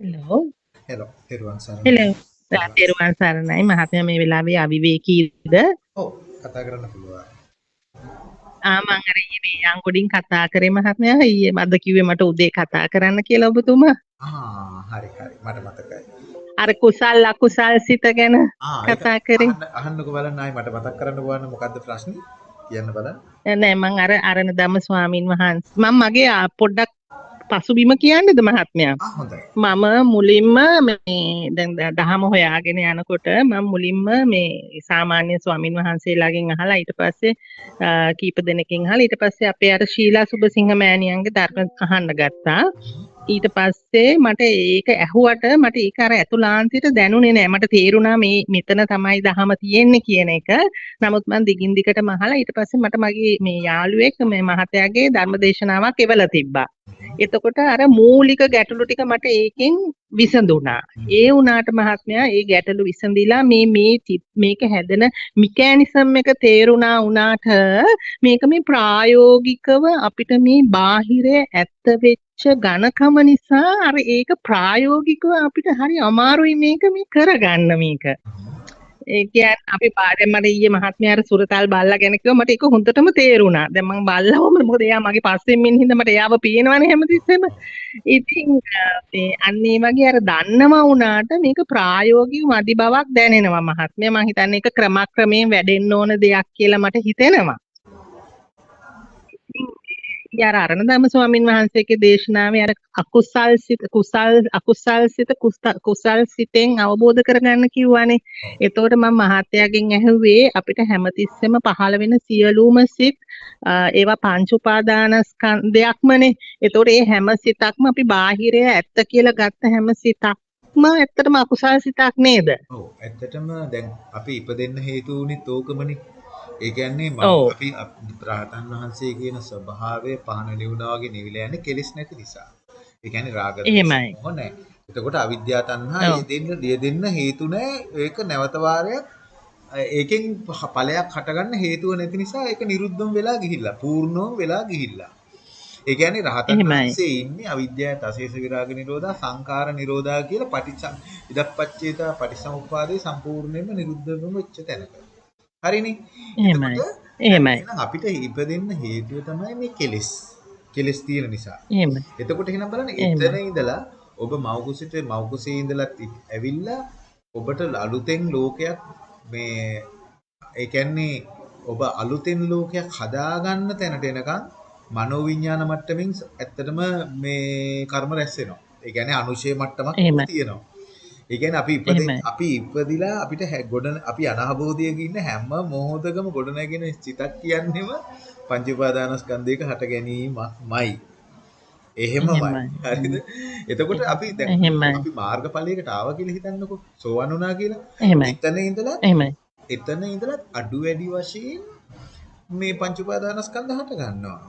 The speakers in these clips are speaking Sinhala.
හෙලෝ හෙලෝ තෙරුවන් සරණයි. හෙලෝ තෙරුවන් සරණයි මහත්මයා මේ වෙලාවේ අවිවේකීද ඔව් කතා කරන්න පුළුවන්. ආ මං අර ඊයේ මේ අංගොඩින් කතා කරේ මහත්මයා ඊයේ මද කිව්වේ මට උදේ කතා කරන්න කියලා ඔබතුමා ආ හරි හරි මට මතකයි. අර කුසල් අකුසල් සිත ගැන කතා කරේ අහන්න අහන්නකෝ බලන්න ආයි මට මතක් කරන්න පුළුවන් මොකද්ද ප්‍රශ්නේ? කියන්න බලන්න. නෑ මං අර අරණ ධම්ම ස්වාමින් වහන්සේ මම මගේ පොඩ්ඩක් පසුබිම කියන්නද මහත්මයා. මම මුලින්ම මේ දහම හොයාගෙන යනකොට මම මුලින්ම මේ සාමාන්‍ය ස්වාමින් වහන්සේලාගෙන් අහලා ඊට පස්සේ කීප දෙනෙකින් අහලා ඊට පස්සේ අපේ අර ශීලා සුබසිංහ මෑණියන්ගේ ධර්ම අහන්න ගත්තා. ඊට පස්සේ මට ඒක ඇහුවට මට ඒක අර ඇතුළාන්තයට දැනුනේ නෑ. මට තේරුණා මේ මෙතන තමයි දහම තියෙන්නේ කියන එක. නමුත් මම දිගින් දිගටම අහලා ඊට පස්සේ මට මගේ මේ යාළුවෙක් මේ මහත්තයාගේ ධර්ම දේශනාවක් එවලා තිබ්බා එතකොට අර මූලික ගැටලු ටික මට ඒකෙන් විසඳුණා. ඒ වුණාට මහත්මයා ඒ ගැටලු විසඳිලා මේ මේ මේක හැදෙන මිකෑනිසම් එක තේරුණා වුණාට මේක මේ ප්‍රායෝගිකව අපිට මේ බාහිරය ඇත්ත වෙච්ච ඝනකම නිසා අර ඒක ප්‍රායෝගිකව අපිට හරි අමාරුයි මේක මේ කරගන්න මේක. ඒ කියන්නේ අපි පාඩම් මට ඊයේ මහත්මයා අර සුරතල් බල්ලා ගැන කිව්වා මට ඒක හොඳටම තේරුණා. දැන් මම බල්ලාවම මොකද එයා මගේ පස්සෙන් මින් හින්දා මට එයාව පේනවනේ හැමතිස්සෙම. ඉතින් අ, මේ අන්න ඒ වගේ අර දන්නවා වුණාට මේක ප්‍රායෝගික මදි බවක් දැනෙනවා මහත්මයා. මම හිතන්නේ ඒක ක්‍රමක්‍රමයෙන් වැඩෙන්න ඕන දෙයක් කියලා මට හිතෙනවා. අර අරණදම ස්වාමින් වහන්සේගේ දේශනාවේ අර අකුසල් සිත කුසල් අකුසල් සිත කුසල් සිතෙන් අවබෝධ කරගන්න කිව්වනේ. එතකොට මම මහත්තයාගෙන් ඇහුවේ අපිට හැමතිස්සෙම පහළ වෙන සියලුම සිත් ඒවා පංච උපාදානස්කන්ධයක්මනේ. එතකොට මේ හැම සිතක්ම අපි බාහිරය ඇත්ත කියලා ගත්ත හැම සිතක්ම ඇත්තටම අකුසල් සිතක් නේද? ඔව් ඇත්තටම දැන් අපි ඉපදෙන්න හේතු වුණිත් ඕකමනේ. ඒ කියන්නේ මම. අපි රහතන් වහන්සේ කියන ස්වභාවය පහන නිවුණා වගේ නිවිලා යන්නේ කෙලිස් නැති නිසා. ඒ කියන්නේ රාග. මොහ නැහැ. එතකොට අවිද්‍යාව තණ්හා. ඒ දෙන්න දිය දෙන්න හේතු නැහැ. ඒක නැවත වාරයක් ඒකෙන් ඵලයක් හටගන්න හේතුව නැති නිසා ඒක නිරුද්ධම වෙලා ගිහිල්ලා පූර්ණවම වෙලා ගිහිල්ලා. ඒ කියන්නේ රහතන්. වහන්සේ ඉන්නේ අවිද්‍යාව තසේස විරාග නිරෝධා සංඛාර නිරෝධා කියලා පටිච්ච ඉදප්පච්චේතා පටිසමුප්පාදේ සම්පූර්ණයෙන්ම නිරුද්ධවම වෙච්ච තැනක. හරිනේ. එහෙමයි. එහෙමයි. අපිට ඉපදෙන්න හේතුව තමයි මේ කෙලෙස්. කෙලෙස් තියෙන නිසා. එහෙමයි. එතකොට එහෙනම් බලන්න. එතන ඉඳලා ඔබ මව්කුසිට මව්කුසේ ඉඳලා ඇවිල්ලා ඔබට අලුතෙන් ලෝකයක් මේ ඒ කියන්නේ ඔබ අලුතෙන් ලෝකයක් හදාගන්න තැනට එනකන් මනෝවිඤ්ඤාණ මට්ටමින් ඇත්තටම මේ කර්ම රැස් වෙනවා. ඒ කියන්නේ අනුශේ මට්ටමක්. තියෙනවා. ඒ කියන්නේ අපි ඉපදෙ එහෙමයි. අපි ඉපදිලා අපිට ගොඩ අපි අනහබෝධයක ඉන්න හැම මොහොතකම ගොඩනැගෙන සිතක් කියන්නේම පංච උපාදානස්කන්ධයක හට ගැනීමයි. එහෙමමයි. හරිද? එතකොට අපි දැන්. අපි මාර්ගඵලයකට ආවා කියලා හිතන්නකෝ. සෝවන් වුණා කියලා. එතන ඉඳලා එහෙමයි. එතන ඉඳලා අඩු වැඩි වශයෙන් මේ පංච උපාදානස්කන්ධ හට ගන්නවා.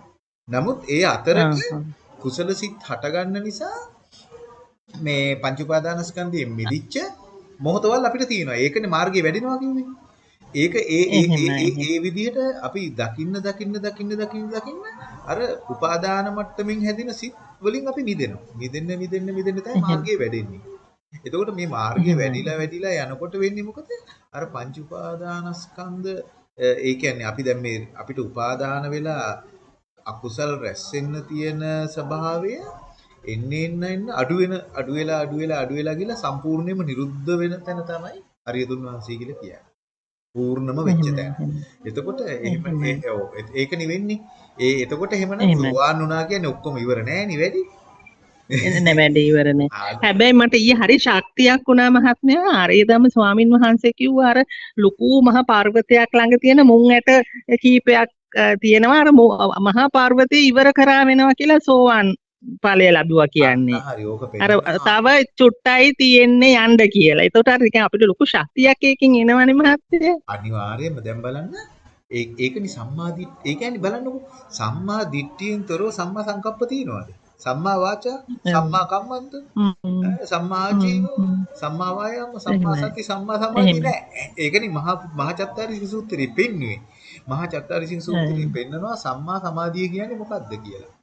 නමුත් ඒ අතරට ආ, කුසල සිත් හට ගන්න නිසා මේ පංච උපාදානස්කන්ධයෙන් මිදිච්ච මොහොතවල් අපිට තියෙනවා. ඒකනේ මාර්ගය වැඩිනවා කිව්වේ. ඒක ඒ ඒ ඒ විදිහට අපි දකින්න දකින්න දකින්න දකින්න දකින්න අර උපාදාන මට්ටමින් හැදින සිත් වලින් අපි මිදෙනවා. මිදෙන්න මිදෙන්න මිදෙන්න තමයි මාර්ගය වැඩෙන්නේ. එතකොට මේ මාර්ගය. වැඩිලා වැඩිලා යනකොට වෙන්නේ මොකද? අර පංච උපාදානස්කන්ධ ඒ කියන්නේ අපි දැන් මේ අපිට උපාදාන වෙලා අකුසල් රැස් වෙන්න තියෙන ස්වභාවය එන්නේ එන්න එන්න අඩු වෙන අඩු වෙලා අඩු වෙලා අඩු වෙලා ගිහලා සම්පූර්ණයෙන්ම නිරුද්ධ වෙන තැන තමයි අරියතුන් වහන්සේ කියලා කියන්නේ. පූර්ණම වෙච්ච. තැන. එතකොට එහෙම ඒක නෙවෙන්නේ. ඒ එතකොට එහෙමනම්. සෝවාන් වුණා කියන්නේ ඔක්කොම ඉවර නෑ නේ වැඩි. එන්න වැඩේ ඉවරනේ. ආ, හැබැයි මට ඊයේ හරි ශක්තියක් වුණා මහත්මයා ආරේදම ස්වාමින් වහන්සේ කිව්වා අර ලুকু මහ පර්වතයක් ළඟ තියෙන මුං ඇට කීපයක් තියෙනවා අර මහා පර්වතය ඉවර කරා වෙනවා කියලා සෝවන් ඵලය ලැබුවා කියන්නේ. අර. තව චුට්ටයි තියෙන්නේ යන්න කියලා. ඒතකොට අර අපිට ලොකු ශක්තියක් එකකින් එනවනේ මහත්තයා. අනිවාර්යයෙන්ම දැන් බලන්න ඒකනි සම්මා දිට්ඨි ඒ කියන්නේ බලන්නකෝ සම්මා දිට්ඨියෙන් තොරව සම්මා සංකප්ප තියනවාද සම්මා වාචා සම්මා කම්මන්ත සම්මා ආජීව. සම්මා වායාම සම්මා. සති සම්මා සමාධි. නෑ ඒකනේ මහා මහා චත්තාරීස සූත්‍රයේ පෙන්වුවේ මහා චත්තාරීස සූත්‍රයේ. පෙන්නනවා සම්මා සමාධිය කියන්නේ මොකක්ද කියලා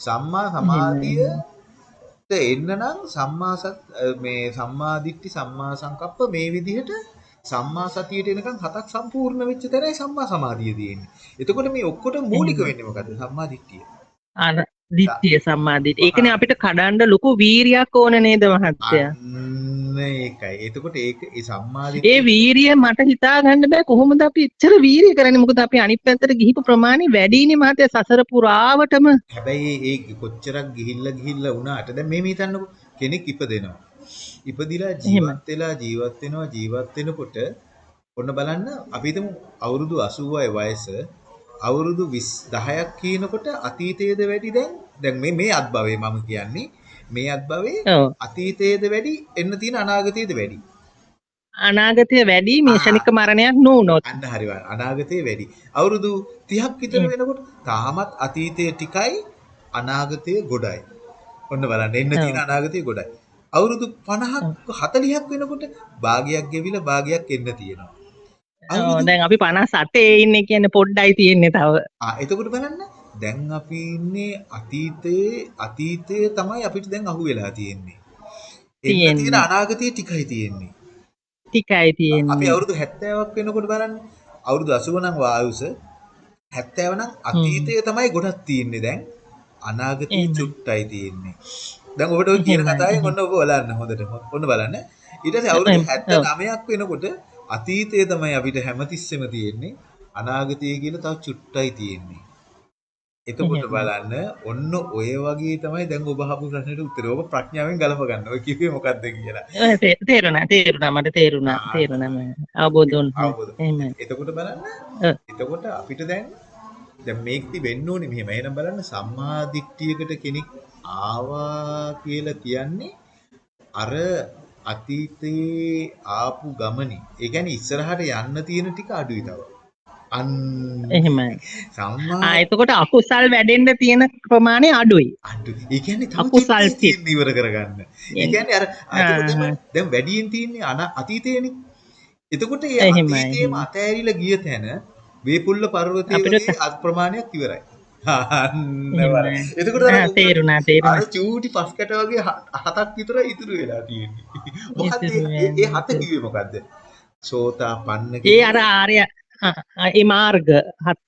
සම්මා සමාධිය එන්න නම් සම්මා මේ සම්මා දිට්ඨි සම්මා සංකප්ප මේ විදිහට සම්මා සතියට එනකන් හතක් සම්පූර්ණ වෙච්ච තැනයි සම්මා සමාධිය තියෙන්නේ. එතකොට මේ ඔක්කොටම මූලික වෙන්නේ මොකද්ද? සම්මා දිට්ඨිය. අර දිට්ඨිය සම්මාදිට. ඒකනේ අපිට කඩන්න ලොකු වීරියක් ඕන නේද මහත්තයා? ඒකයි. එතකොට ඒ සම්මා ඒ වීරිය මට හිතා ගන්න බෑ. කොහොමද අපි එච්චර වීරිය කරන්නේ? මොකද අපි අනිත් පැත්තට ගිහිපු ප්‍රමාණය වැඩිනේ මහත්තයා. සසර පුරාවටම. හැබැයි ඒ කොච්චරක් ගිහිල්ලා ගිහිල්ලා වුණාට දැන් මේ හිතන්නකෝ කෙනෙක් ඉපදෙනවා. ඉපදිලා ජීවත් වෙලා ජීවත් වෙනවා. ජීවත් වෙනකොට ඔන්න බලන්න අපි හිතමු අවුරුදු 80යි වයස අවුරුදු 10ක් කියනකොට අතීතයේද වැඩි? දැන් දැන් මේ මේ අත්භවයේ මම කියන්නේ. මේ අත්භවයේ අතීතයේද වැඩි එන්න තියෙන අනාගතයේද වැඩි? අනාගතය වැඩි මේ. ශනික මරණයක් නොවුනොත්. අන්න හරි අනාගතයේ වැඩි. අවුරුදු 30ක් විතර වෙනකොට තාමත් අතීතයේ ටිකයි අනාගතයේ ගොඩයි. ඔන්න බලන්න එන්න තියෙන අනාගතයේ ගොඩයි. අවුරුදු 50ක් 40ක් වෙනකොට භාගයක් ගෙවිලා භාගයක් එන්න තියෙනවා දැන් අපි 58 ඉන්නේ කියන්නේ පොඩ්ඩයි තියෙන්නේ තව එතකොට බලන්න දැන් අපි ඉන්නේ අතීතයේ අතීතයේ තමයි අපිට දැන් අහු වෙලා තියෙන්නේ. තියෙන්නේ. තියෙන අනාගතයේ ටිකයි තියෙන්නේ. ටිකයි අපි තියෙන්නේ අවුරුදු 70ක් වෙනකොට බලන්න අවුරුදු 80 නම් වායුස 70 නම් අතීතයේ තමයි ගොඩක් තියෙන්නේ දැන් අනාගතයේ. චුට්ටයි තියෙන්නේ. දැන් ඔබට ඔය කියන කතාවෙන් ඔන්න ඔබ බලන්න හොඳට. ඔන්න බලන්න. ඊට පස්සේ අවුරුදු එහෙම, ඔව්. 79ක් වෙනකොට අතීතයේ තමයි අපිට හැමතිස්සෙම තියෙන්නේ. අනාගතය කියලා තව චුට්ටයි තියෙන්නේ. එතකොට. බලන්න ඔන්න ඔය වගේ තමයි දැන් ඔබ අහපු ප්‍රශ්නෙට උත්තරය. ඔබ ප්‍රඥාවෙන් ගලප ගන්න. ඔය කිව්වේ මොකද්ද කියලා. තේරුණා තේරුණා මට තේරුණා. තේරුණා මම අවබෝධ වුණා. එහෙමයි එතකොට බලන්න. එතකොට අපිට දැන් දැන් මේකති වෙන්න ඕනේ මෙහෙම. එහෙනම් බලන්න සම්මා දිට්ඨියකට කෙනෙක් ආවා කියලා කියන්නේ අර අතීතයේ ආපු ගමනේ. ඒ කියන්නේ ඉස්සරහට යන්න තියෙන ටික අඩුයි තව. අන්න එහෙමයි සම්මා ආ එතකොට අකුසල් වැඩෙන්න තියෙන ප්‍රමාණය අඩුයි අඩුයි. ඒ කියන්නේ අකුසල්. තියෙන ඉවර කරගන්න. ඒ කියන්නේ අර දැන්- වැඩියෙන් තියෙන්නේ අතීතයේනේ. එතකොට ඒ අතීතයේම. අතෑරිලා ගිය තැන වේපුල්ල පර්වතයේ වගේ අත් ප්‍රමාණයක් ඉවරයි. එතකොට තේරුණා තේරුණා චූටි පස් කැට වගේ හතක් විතර ඉතුරු වෙලා තියෙන්නේ. ඒ- හත වෙන්නේ. කිව්වේ මොකද්ද? සෝතාපන්න ඒ අර ආර්ය ඒ මාර්ග හත්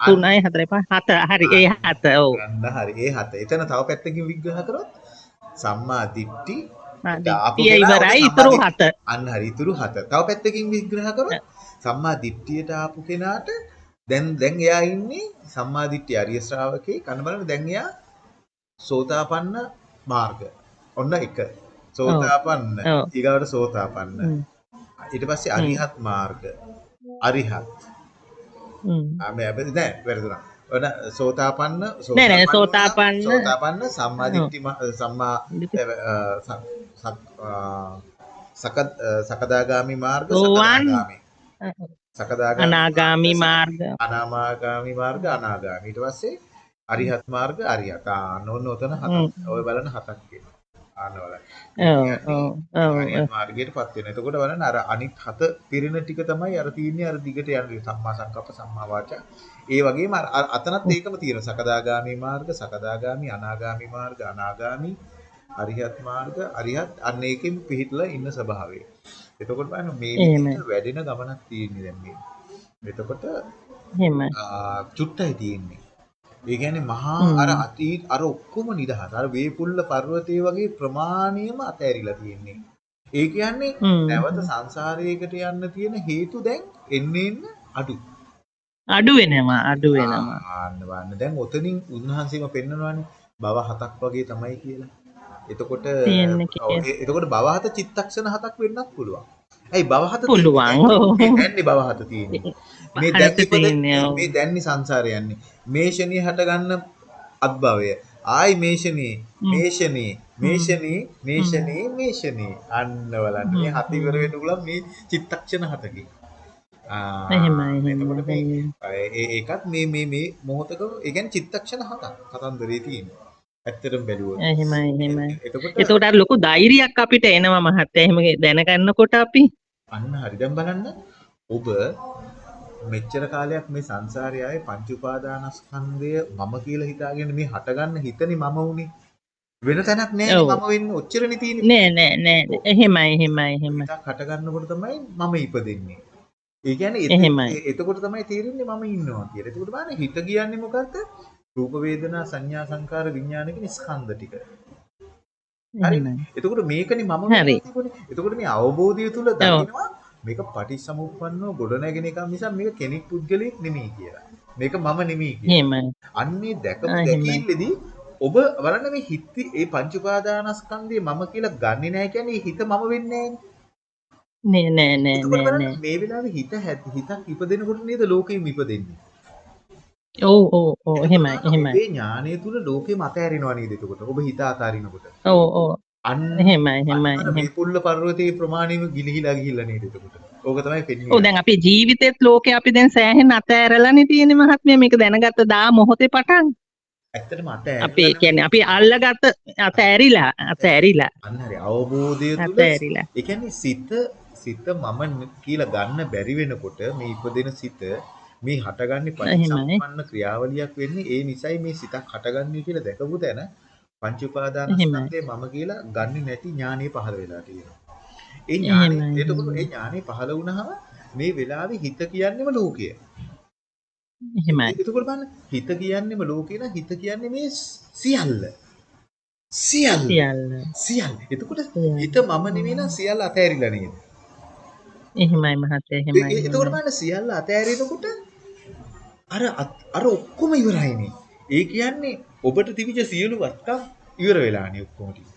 තුනයි හතරයි පහ හත හරි ඒ හත ඔව් හරි. ඒ හත. එතන තව පැත්තකින් විග්‍රහ කරොත් සම්මා කෙනා ඉවරයි ඉතුරු හත අන්න හරි ඉතුරු හත. තව පැත්තකින් විග්‍රහ කරොත් සම්මා දිට්ඨියට ආපු කෙනාට දැන් දැන් එයා ඉන්නේ සම්මා දිට්ඨිය අරිය ශ්‍රාවකේ කන බලන්න දැන් එයා සෝතාපන්න මාර්ග. ඔන්න එක. සෝතාපන්න. ඊගාවට සෝතාපන්න. ඊට පස්සේ අරිහත් මාර්ග. අරිහත්. හ්ම්. ආ මේ අපිට නෑ වැරදුනා. ඔන්න සෝතාපන්න සෝතාපන්න. සෝතාපන්න සම්මා දිට්ඨි මා- සම්මා සකදාගාමි මාර්ග. සකදාගාමි සකදාගාමි අනාගාමි මාර්ග අනාමාගාමි මාර්ග අනාගාමි ඊට පස්සේ අරිහත් මාර්ග අරිහත් ආන්න ඔන්න ඔතන. හතක් ඔය බලන්න හතක් කියනවා ආන්න බලන්න ඔව් ඔව් ඔව් අරිහත් මාර්ගයටපත් වෙන. එතකොට බලන්න අර අනිත් හත පිරෙන ටික තමයි අර තියෙන්නේ අර දිගට යන්නේ සම්මා සංකප්ප සම්මා වාචා. ඒ වගේම අතනත් ඒකම තියෙනවා. සකදාගාමි මාර්ග, සකදාගාමි, අනාගාමි මාර්ග, අනාගාමි, අරිහත් මාර්ග, අරිහත් අන්න ඒකෙන් පිහිටලා ඉන්න ස්වභාවය. එතකොට බලන්න මේ. විදිහට වැඩෙන ගමනක් තියෙන්නේ දැන් මේ. එතකොට එහෙමයි ආ, චුට්ටයි තියෙන්නේ. ඒ කියන්නේ මහා. අර අතීත අර ඔක්කොම නිදහස්. අර වේපුල්ල පර්වතයේ වගේ ප්‍රමාණියම අතෑරිලා තියෙන්නේ. ඒ කියන්නේ. නැවත සංසාරයකට යන්න තියෙන හේතු දැන් එන්න අඩු. අඩු වෙනවා අඩු වෙනවා ආන්න බලන්න. දැන් ඔතනින් උන්වහන්සේම පෙන්නනවානේ භව හතක් වගේ තමයි කියලා. එතකොට එතකොට භව හත චිත්තක්ෂණ හතක් වෙන්නත් පුළුවන්. ඇයි භව හත පුළුවන්. දැන්නේ භව හත තියෙන්නේ. මේ දැන්. මේ දැන්නේ සංසාරේ යන්නේ. මේ ෂණිය හට ගන්න අත්භවය. ආයි මේ ෂණිය, මේ ෂණිය, මේ ෂණිය, මේ ෂණිය, මේ ෂණිය. අන්න බලන්න. මේ හත ඉවර පුළුවන් මේ චිත්තක්ෂණ හතකින්. එහෙමයි ඒකත් මේ මේ මේ මොහොතක ඒ කියන්නේ චිත්තක්ෂණ හතක් කතන්දරේ තියෙන්නේ. ඇත්තටම බැලුවොත්. එහෙමයි එහෙමයි එතකොට අර ලොකු ධෛර්යයක් අපිට එනවා මහත්තයා එහෙම දැනගන්නකොට අපි අන්න හරි දැන් බලන්න ඔබ මෙච්චර කාලයක් මේ සංසාරයේ ආයේ පංච උපාදානස්කන්ධය මම කියලා හිතාගෙන මේ හටගන්න හිතනේ මම උනේ. වෙන තැනක් නෑ. මම වෙන්න ඔච්චරනේ තියෙන්නේ. නෑ නෑ නෑ. එහෙමයි එහෙමයි එහෙමයි. හිතක් හට ගන්නකොට තමයි මම ඉපදෙන්නේ. ඒ කියන්නේ එතකොට තමයි තේරෙන්නේ මම ඉන්නවා කියලා. එතකොට බලන්න හිත කියන්නේ මොකද්ද? රූප වේදනා සංඥා සංකාර විඥාන කියන ස්කන්ධ ටික. එහෙමයි. එතකොට මේකනේ මම හරි. එතකොට මේ අවබෝධය තුල දකිනවා මේක පටිච්චසමුප්පන්නව ගොඩනැගෙන එකක් මිසක් මේක කෙනෙක් පුද්ගලයෙක් නෙමෙයි කියලා. මේක මම නෙමෙයි කියලා. අන්නේ දැකපු. දැකීමේදී ඔබ බලන්න මේ හිත ඒ පංච උපාදානස්කන්ධය මම කියලා ගන්නෙ නැහැ කියන්නේ හිත මම වෙන්නේ. නෑ නෑ නෑ නෑ නෑ. මේ වෙලාවේ හිත හිතක් ඉපදෙනකොට නේද ලෝකෙම ඉපදෙන්නේ. ඔව් ඔව් එහෙමයි එහෙමයි. ඥානය තුල ලෝකෙම අතහැරෙනවා නේද එතකොට. ඔබ හිත අතාරිනකොට. ඔව් ඔව් අන්න එහෙමයි එහෙමයි. මේ පුල්ල පර්වතයේ ප්‍රමාණයම ගිලිහිලා ගිහිල්ලා නේද එතකොට. ඕක තමයි පෙන්වන්නේ. ඔව් දැන් අපේ ජීවිතෙත් ලෝකේ අපි දැන් සෑහෙන අතෑරලානේ තියෙන්නේ මහත්මයා මේක දැනගත්ත දා මොහොතේ පටන්. ඇත්තටම අපි අතහැරලා කියන්නේ අපි අල්ලගත්ත අතෑරිලා අතෑරිලා අන්න හරි අවබෝධය තුල අතෑරිලා. ඒ කියන්නේ සිත සිත මම කියලා ගන්න බැරි වෙනකොට මේ ඉපදෙන සිත මේ හටගන්නේ පරිසම්පන්න ක්‍රියාවලියක් වෙන්නේ ඒ නිසයි මේ සිතක් හටගන්නේ කියලා දැකපු තැන පංච උපාදානස්කන්ධය මම කියලා ගන්නෙ නැති ඥානෙ පහළ වෙලා තියෙනවා. ඒ ඥානෙ. එතකොට ඒ ඥානෙ පහළ වුණාම මේ වෙලාවේ හිත කියන්නේම ලෝකය. එහෙමයි. එතකොට බලන්න හිත කියන්නේම ලෝකේ නම් හිත කියන්නේ මේ සියල්ල. සියල්ල. සියල්ල. එතකොට. හිත මම නෙවෙයි නම් සියල්ල අතහැරිලා නේද? එහෙමයි මහත්තයා එහෙමයි. එතකොට බලන්න සියල්ල අතෑරිනකොට අර අර ඔක්කොම ඉවරයිනේ. ඒ කියන්නේ ඔබට තිබිච්ච සියලු වත්කම් ඉවර වෙලානේ ඔක්කොම ටික.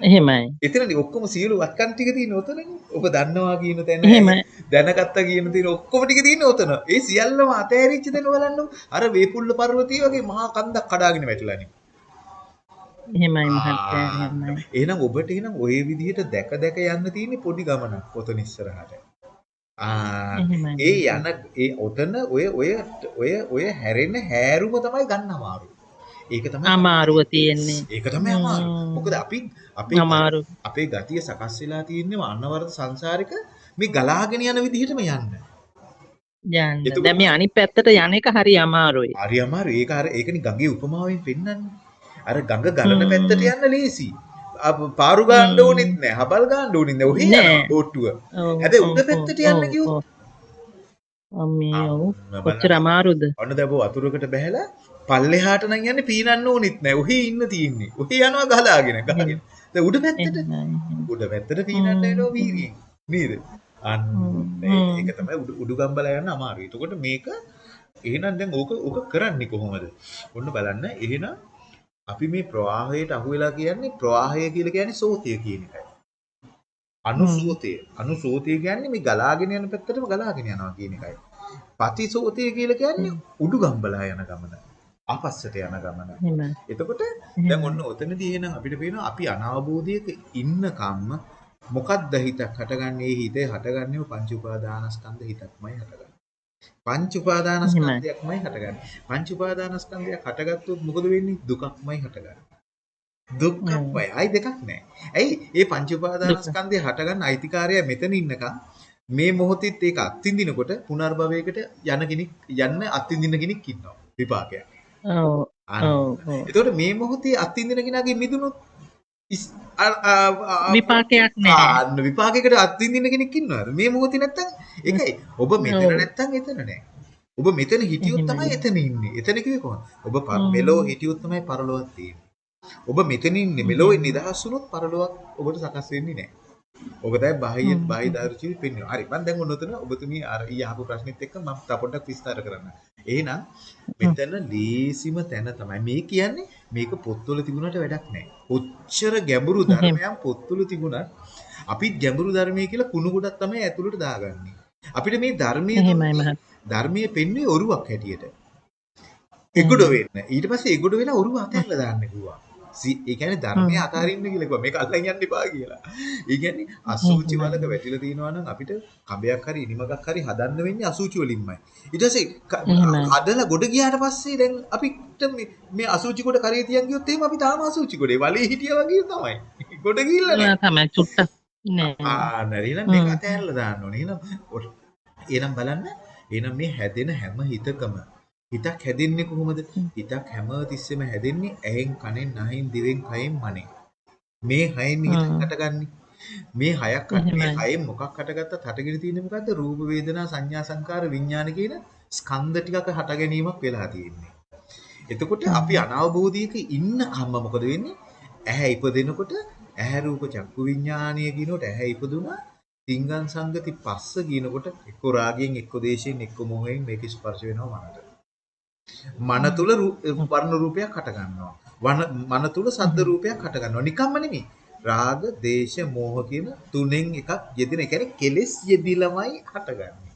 එහෙමයි. එතනදී ඔක්කොම සියලු වත්කම් ටික තියෙන ඔතනනේ. ඔබ දන්නවා කියන තැන එහෙමයි. දැනගත්තා කියන තියෙන ඔක්කොම ටික තියෙන ඔතන. ඒ සියල්ලම අතෑරිච්ච තැන බලන්න අර වේපුල්ල පර්වතය වගේ මහා කන්දක් කඩාගෙන වැටිලානේ. එහෙමයි මහත්තයා එහෙමයි. එහෙනම් ඔබට එහෙනම් ওই විදිහට දැක දැක යන්න තියෙන්නේ පොඩි ගමනක් ඔතන ඉස්සරහට. ඒ යන ඒ ඔතන ඔය ඔය ඔය ඔය හැරෙන හැරුම තමයි ගන්න අමාරු. ඒක තමයි අමාරුව තියෙන්නේ. ඒක තමයි අමාරු. මොකද අපි අපේ අමාරු. අපේ ගතිය සකස් වෙලා තියෙන්නේ අනවරත සංසාරික මේ ගලාගෙන යන විදිහටම යන්න. යන්න. දැන් මේ අනිත් පැත්තට යන එක හරි අමාරුයි. හරි අමාරු. ඒක අර ඒකනේ ගඟේ උපමාවෙන් පෙන්නන්නේ. අර ගඟ ගලන. පැත්තට යන්න ලේසි. පාරු ගන්න. ඕනෙත් නෑ. හබල් ගන්න ඕනෙත් නෑ. ඔහේ නෑ. බෝට්ටුව. ඔව්, උඩ පැත්තට යන්න කොච්චර බලන්න. අමාරුද? ඔන්න දැන් ඔබ වතුරකට බැහැලා පල්ලෙහාට නම් යන්නේ පීනන්න ඕනෙත් නෑ. ඔහේ ඉන්න තියෙන්නේ. ඔහේ යනවා ගහලාගෙන ගහගෙන. දැන් උඩ පැත්තට. උඩ පැත්තට පීනන්න. වෙනවා වීරියෙන්. නේද? අන්න ඒක තමයි උඩු ගම්බලා යන්න අමාරුයි. එතකොට මේක එහෙනම් දැන් ඕක ඕක කරන්නේ කොහොමද? ඔන්න බලන්න එහෙනම් අපි මේ ප්‍රවාහයට අහු වෙලා කියන්නේ ප්‍රවාහය කියලා කියන්නේ සෝතය කියන එකයි. අනුසෝතය. අනුසෝතය කියන්නේ මේ ගලාගෙන යන පැත්තටම ගලාගෙන යනවා කියන එකයි. පටිසෝතය කියලා කියන්නේ උඩු ගම්බලා යන ගමන. ආපස්සට යන ගමන. එතකොට දැන් ඔන්න ඔතනදී එහෙනම් අපිට පේනවා අපි අනාවබෝධයක ඉන්නකම්ම මොකක්ද හිතක් හටගන්නේ හිතේ හටගන්නේ පංච උපාදානස්කන්ධ හිතක්මයි හටගන්නේ. පංච උපාදානස්කන්ධයක්මයි හටගන්නේ. පංච උපාදානස්කන්ධයක් හටගත්තොත් මොකද වෙන්නේ? දුකක්මයි හටගන්නේ. දුක්ඛමයි. අයි දෙකක් නැහැ. ඇයි? මේ පංච උපාදානස්කන්ධය හටගන්න අයිතිකාරය මෙතන ඉන්නකම් මේ මොහොතෙත් ඒක අත්විඳිනකොට පුනර්භවයකට යන කෙනෙක් යන්න අත්විඳින කෙනෙක් ඉන්නවා. විපාකයක්. ඔව්. ඔව්. එතකොට මේ මොහොතේ අත්විඳින කෙනාගේ මිදුණොත් විපාකයක්. ආන්න විපාකයකට අත්විඳින කෙනෙක් ඉන්නවද? මේ මොහොතේ නැත්තම් ඒකයි. ඔබ මෙතන. නැත්තම් එතන නැහැ. ඔබ මෙතන හිටියොත් තමයි. එතන ඉන්නේ. එතන කිව්වේ කොහොමද? ඔබ. මෙලෝ හිටියොත් තමයි පරලොවක් තියෙන්නේ. ඔබ මෙතන ඉන්නේ මෙලොවෙන් නිදහස් වුණොත් පරලොවක් ඔබට සකස් වෙන්නේ නැහැ. ඔබ තමයි ම්ම්. බාහිර දාර්ශනික පෙන්වනවා. හරි. මම දැන් ඔන්න ඔතන ඔබතුමී අර ඊ අහපු ප්‍රශ්නෙත් එක්ක මම තා පොඩ්ඩක් විස්තර කරන්න. එහෙනම් මෙතන ලේසිම තැන තමයි මේ කියන්නේ මේක පොත්වල තිබුණාට වැඩක් නැහැ. ඔච්චර ගැඹුරු ධර්මයන් පොත්වල තිබුණත් අපි ගැඹුරු ධර්මයේ කියලා කුණු ගොඩක් තමයි ඇතුළට දාගන්නේ. අපිට මේ ධර්මයේ. ධර්මයේ පෙන්වන්නේ ඔරුවක් හැටියට. එගොඩ වෙන්න. ඊට පස්සේ එගොඩ වෙලා ඔරුව අතහැරලා දාන්න කිව්වා. ඒ කියන්නේ ධර්මයේ. අතාරින්න කියලා කිව්වා. මේක අල්ලන් යන්න එපා කියලා. ඒ කියන්නේ අසුචි වලක වැටිලා තියෙනවා නම් අපිට කඹයක් හරි ඉනිමකක් හරි හදන්න වෙන්නේ අසුචි වලින්මයි. ඊට පස්සේ. අදලා ගොඩ ගියාට පස්සේ දැන් අපිට මේ- මේ අසුචි කොට කරේ තියන් ගියොත් එහෙම අපි තාම අසුචි කොටේ වලේ හිටියා වගේ තමයි. ගොඩ ගිහිල්ලා. නෑ තමයි චුට්ටක් නෑ. ආ නරිනම් මේක. අතහැරලා දාන්න ඕනේ. එහෙනම් එහෙනම් බලන්න එහෙනම් මේ හැදෙන හැම හිතකම හිතක් හැදෙන්නේ කොහොමද? හිතක් හැම තිස්සෙම හැදෙන්නේ ඇහෙන්, කනෙන්, නහෙන්, දිවෙන්, කයෙන්, මනෙන්. මේ හයෙන් හිතක් හටගන්නේ. මේ හයක් මේ හයෙන් මොකක් හටගත්තත් හටගෙන තියෙන්නේ මොකද්ද? රූප වේදනා සංඥා සංකාර විඥාන කියන ස්කන්ධ ටිකක හට ගැනීමක් වෙලා තියෙන්නේ. එතකොට අපි අනවබෝධයක ඉන්න කම්ම මොකද වෙන්නේ? ඇහැ ඉපදෙනකොට ඇහැ රූප චක්කු විඥානීය කියනකොට ඇහැ ඉපදුනා තිංගන් සංගති පස්ස කියනකොට එක්ක රාගයෙන් එක්ක දේශයෙන් එක්ක මොහෙන් මේක ස්පර්ශ වෙනවා මනට. මන තුල වර්ණ රූපයක් හට ගන්නවා. මන තුල සද්ද රූපයක් හට ගන්නවා. නිකම්ම නෙමෙයි. රාග, දේශ, මෝහ කියන තුනෙන් එකක් යෙදෙන. ඒ කියන්නේ කෙලෙස් යෙදිලමයි හටගන්නේ.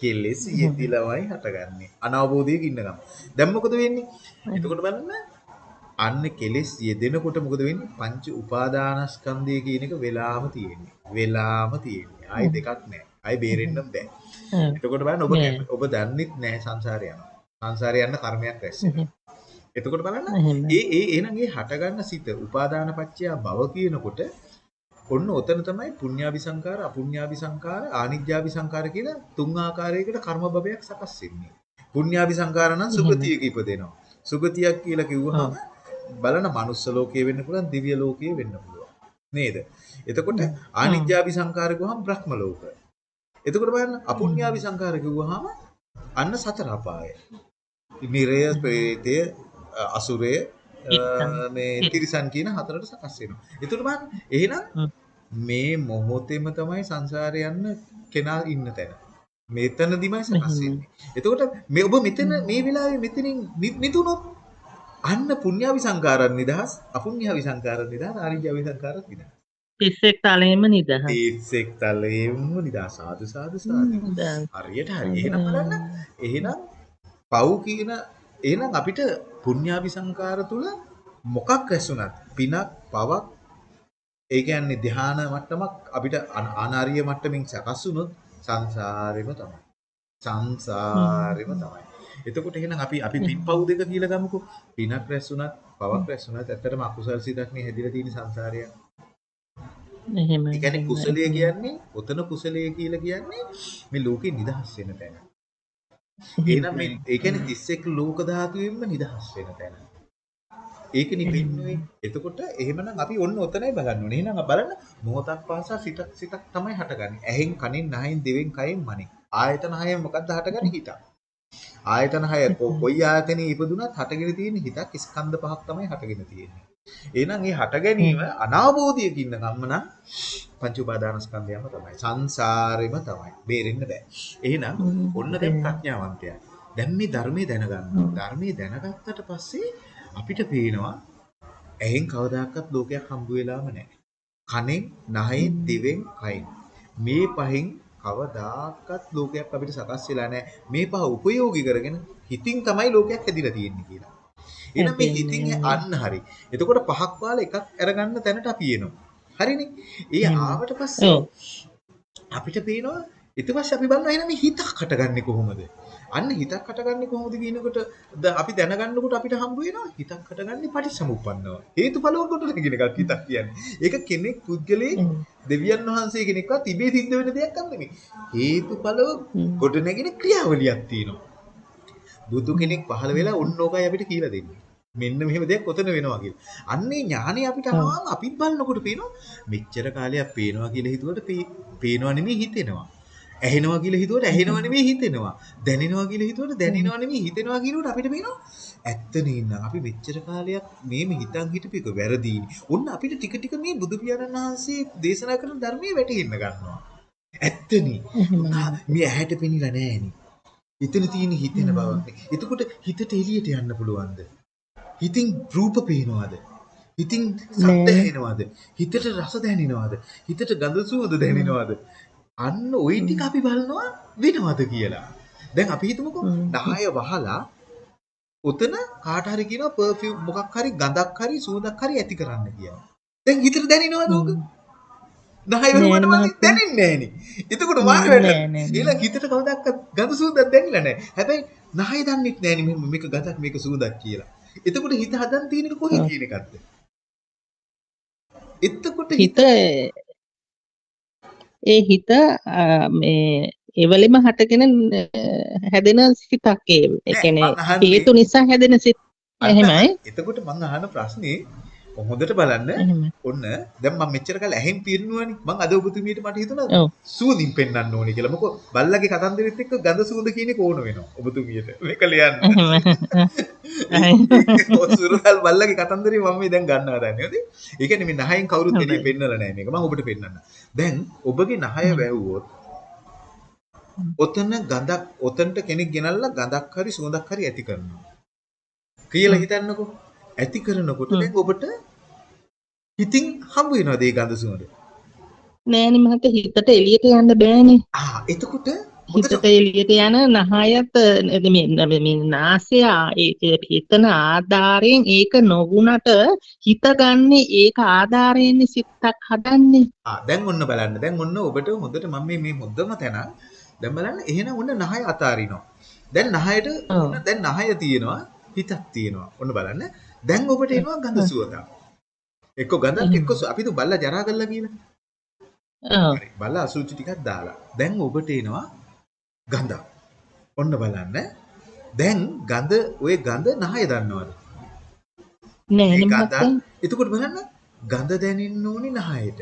කෙලෙස් යෙදිලමයි හටගන්නේ. අනවබෝධයක ඉන්න ගම. දැන් මොකද වෙන්නේ? එතකොට බලන්න අන්න කෙලෙස් යෙදෙනකොට මොකද වෙන්නේ? පංච උපාදානස්කන්ධය කියන එක වෙලාම තියෙන්නේ. වෙලාම තියෙන්නේ. ආයි දෙකක් නැහැ. ආයි බේරෙන්න බෑ. එතකොට බලන්න ඔබ ඔබ දන්නෙත් නැහැ සංසාරේ යනවා. සංසාරේ යන්න කර්මයක් රැස් එතකොට බලන්න ඒ ඒ එහෙනම් ඒ හටගන්න සිත උපාදාන පත්‍ය භව කියනකොට ඔන්න ඔතන තමයි පුඤ්ඤාභි සංකාර අපුඤ්ඤාභි සංකාර ආනිජ්ජාභි සංකාර කියලා තුන් ආකාරයකට කර්ම භවයක් සකස් වෙන්නේ. පුඤ්ඤාභි සංකාර නම් සුගතියක ඉපදෙනවා. සුගතියක් කියලා කිව්වහම බලන මනුස්ස ලෝකයේ වෙන්න පුළුවන් දිව්‍ය ලෝකයේ වෙන්න පුළුවන්. නේද? එතකොට ආනිජ්ජාභි සංකාර කිව්වහම බ්‍රහ්ම ලෝක. එතකොට බලන්න අපුඤ්ඤාභි සංකාර කිව්වහම අන්න සතර අපාය. නිරය, ප්‍රේතය, අසුරය මේ තිරිසන් කියන හතරට සකස් වෙනවා. ඒතකොට බලන්න එහෙනම් මේ මොහොතේම තමයි සංසාරේ යන්න කෙනා ඉන්න තැන. මෙතනදිමයි සකස් වෙන්නේ. එතකොට මේ ඔබ මෙතන මේ වෙලාවේ මෙතනින් මිදුනොත් අන්න පුඤ්ඤාවි සංකාරන් නිදහස්, අපුඤ්ඤාවි සංකාරන් නිදහස්, ආනිජ්ජාවි සංකාරන් නිදහස්. 31 තලයෙන්ම නිදහස්. 31 තලයෙන්ම නිදහස්. සාදු සාදු සාදු. හරියට හරි. එහෙනම් බලන්න. එහෙනම් පව් කියන එහෙනම් අපිට පුඤ්ඤාභි සංකාර තුල මොකක් ඇසුණත් පිනක් පවක් ඒ කියන්නේ ධ්‍යාන මට්ටමක් අපිට අනාරිය මට්ටමින් සකස් වුණොත් සංසාරෙම තමයි. සංසාරෙම තමයි. එතකොට එහෙනම් අපි අපි පින්පව් දෙක කියලා ගමුකෝ. පිනක් රැස් වුණත් පවක් රැස් වුණත් ඇත්තටම අකුසල් සිතක් නේ හැදිලා තියෙන සංසාරය. එහෙමයි. ඒ කියන්නේ කුසලයේ කියන්නේ ඔතන කුසලයේ කියලා කියන්නේ මේ ලෝකේ නිදහස් වෙන තැන. එහෙනම් මේ ඒ කියන්නේ 31 ලෝක ධාතුවෙන්ම නිදහස් වෙන තැන. ඒකනේ පෙන්වන්නේ. එතකොට එහෙමනම් අපි ඔන්න ඔතනයි බලන්න ඕනේ. එහෙනම් බලන්න මොහොතක් පාසා සිතක් සිතක් තමයි හටගන්නේ. ඇහෙන් කනෙන් නහෙන් දිවෙන් කයෙන් මනෙන්. ආයතන හයෙන් මොකද්ද හටගන්නේ හිතක්. ආයතන හය කොයි ආයතනෙ ඉපදුනත් හටගෙන තියෙන හිතක් ස්කන්ධ පහක් තමයි හටගෙන තියෙන්නේ. එහෙනම් මේ හට ගැනීම අනාවබෝධයක ඉන්න කම්ම නම් පංච උපාදානස්කන්ධයම තමයි. සංසාරෙම තමයි. බේරෙන්න බෑ. එහෙනම් ඔන්න දැන් ප්‍රඥාවන්තයා. දැන් මේ ධර්මයේ දැනගන්නවා. ධර්මයේ දැනගත්තට පස්සේ අපිට පේනවා ඇහෙන් කවදාකවත් ලෝකයක් හම්බ වෙලාම නැහැ. කනෙන්, නහයෙන්, දිවෙන්, කයින්. මේ පහෙන් කවදාකවත් ලෝකයක් අපිට සකස් වෙලා නැහැ. මේ පහ උපයෝගී කරගෙන හිතින් තමයි ලෝකයක් හැදිලා තියෙන්නේ කියලා. එහෙනම් මේ හිතින් අන්න හරි. එතකොට පහක් වාල එකක් අරගන්න තැනට අපි එනවා. හරිනේ. ඒ ආවට පස්සේ අපිට පේනවා ඊට පස්සේ අපි බලනවා එහෙනම් මේ හිතක් හටගන්නේ කොහොමද? අන්න හිතක් හටගන්නේ කොහොමද කියනකොට අපි දැනගන්නකොට අපිට හම්බ වෙනවා හිතක් හටගන්නේ පටිච්චසමුප්පන්නව. හේතුඵල වලට කියන එකක් හිතක් කියන්නේ. ඒක කෙනෙක් පුද්ගලයෙක් දෙවියන් වහන්සේ කෙනෙක්වත් ඉබේ සිද්ධ වෙන දෙයක් නෙමෙයි. හේතුඵල කොට නැගෙන ක්‍රියාවලියක් තියෙනවා. බුදු කෙනෙක් පහළ වෙලා ඔන්න ඕකයි අපිට කියලා දෙන්නේ. මෙන්න මෙහෙම දෙයක් ඔතන වෙනවා කියලා. අන්නේ ඥානෙ අපිට ආවම අපිත් බලනකොට පේනවා මෙච්චර කාලයක් පේනවා කියලා හිතුවට පේනවා නෙමෙයි හිතෙනවා. ඇහෙනවා කියලා හිතුවට ඇහෙනවා නෙමෙයි හිතෙනවා. දැනෙනවා කියලා හිතුවට දැනෙනවා නෙමෙයි හිතෙනවා කියනකොට අපිට පේනවා ඇත්ත නේනම් අපි මෙච්චර කාලයක් මේම හිතන් හිටපික වැරදීනි. ඔන්න අපිට ටික ටික මේ බුදු පියාණන් වහන්සේ දේශනා කරන ධර්මයේ වැටෙන්න ගන්නවා. ඇත්තනේ. මේ ඇහැට පෙනිලා නෑනේ. එතන තියෙන හිතෙන බවක්. එතකොට හිතට එළියට යන්න පුළුවන්ද? හිතින් රූප පේනවද? හිතින් ශබ්ද ඇහෙනවද? හිතට රස දැනෙනවද? හිතට ගඳ සුවඳ දැනෙනවද? අන්න ওই ටික අපි බලනවා වෙනවද කියලා. දැන් අපි හිතමුකෝ 10 වහලා උතන කාට හරි කියනවා පර්ෆියුම් මොකක් හරි ගඳක් හරි සුවඳක් හරි ඇති කරන්න කියලා. දැන් හිතට දැනෙනවද ඕක? 10 වෙනකොට දැනෙන්නේ නැහෙනි. එතකොට වාර වැඩ. ඊළඟ හිතට කවදාවත් ගඳ සුවඳක් දැනෙලා නැහැ. හැබැයි 9 දන්නෙත් නැහෙනි මේක ගඳක් මේක සුවඳක් කියලා. එතකොට හිත හදන් තියෙන්නේ කොහේ කියන එකක්ද? එතකොට හිත ඒ හිත මේ එවලෙම හටගෙන හැදෙන සිතක් ඒ කියන්නේ හේතු නිසා හැදෙන සිත් එහෙමයි එතකොට මං අහන ප්‍රශ්නේ හොඳට බලන්න ඔන්න දැන් මම මෙච්චර කාලෙ ඇහෙන් පිරෙනවනේ මං අද ඔබතුමියට මට හිතුණා සුවඳින් පෙන්වන්න ඕනේ කියලා. මොකද බල්ලගේ කතන්දරෙත් එක්ක ගඳ සුවඳ කියන එක ඕන වෙනවා ඔබතුමියට. මේක ලියන්න. ඔය සුරතල් බල්ලගේ කතන්දරේ මම මේ දැන් ගන්න හදන්නේ. හරිද? ඒ කියන්නේ මේ නහයෙන් කවුරුත් හොඳයි පෙන්නලා නැහැ මේක. මම ඔබට පෙන්නන්න. දැන් ඔබගේ නහය හ්ම්. වැහුවොත් ඔතන ගඳක් ඔතනට කෙනෙක් ගෙනල්ලා ගඳක් හරි සුවඳක් හරි ඇති කරනවා. කියලා. හිතන්නකෝ. ඇති කරනකොට. දැන් ඔබට හිතින් හම්බ වෙනවද ඒ ගඳ සුවඳ? නෑනේ මහත්තයා හිතට එළියට යන්න බෑනේ ආ එතකොට හිතට එළියට යන නහයත් මේ මේ නාසය හිතන ආධාරයෙන් ඒක නොවුනට හිතගන්නේ ඒක ආධාරයෙන් සිතක් හදන්නේ ආ දැන් ඔන්න බලන්න. දැන් ඔන්න ඔබට හොඳට මම මේ මේ හොඳම තැන දැන් බලන්න එහෙනම් ඔන්න නහය අතාරිනවා. දැන් නහයට දැන් නහය තියෙනවා හිතක් තියෙනවා. ඔන්න බලන්න. දැන් ඔබට එනවා ගඳ සුවඳක්. එක්ක ගඳක් එක්ක සු- අපි තු බල්ලා ජරා කරලා කියලා. ඔව්. බල්ලා අසුචි ටිකක් දාලා. දැන් ඔබට එනවා ගඳක්. ඔන්න බලන්න. දැන් ගඳ ඔය ගඳ නහය දන්නවද? ගඳ මහත්තයා එතකොට බලන්න ගඳ දැනෙන්න ඕනි නහයට.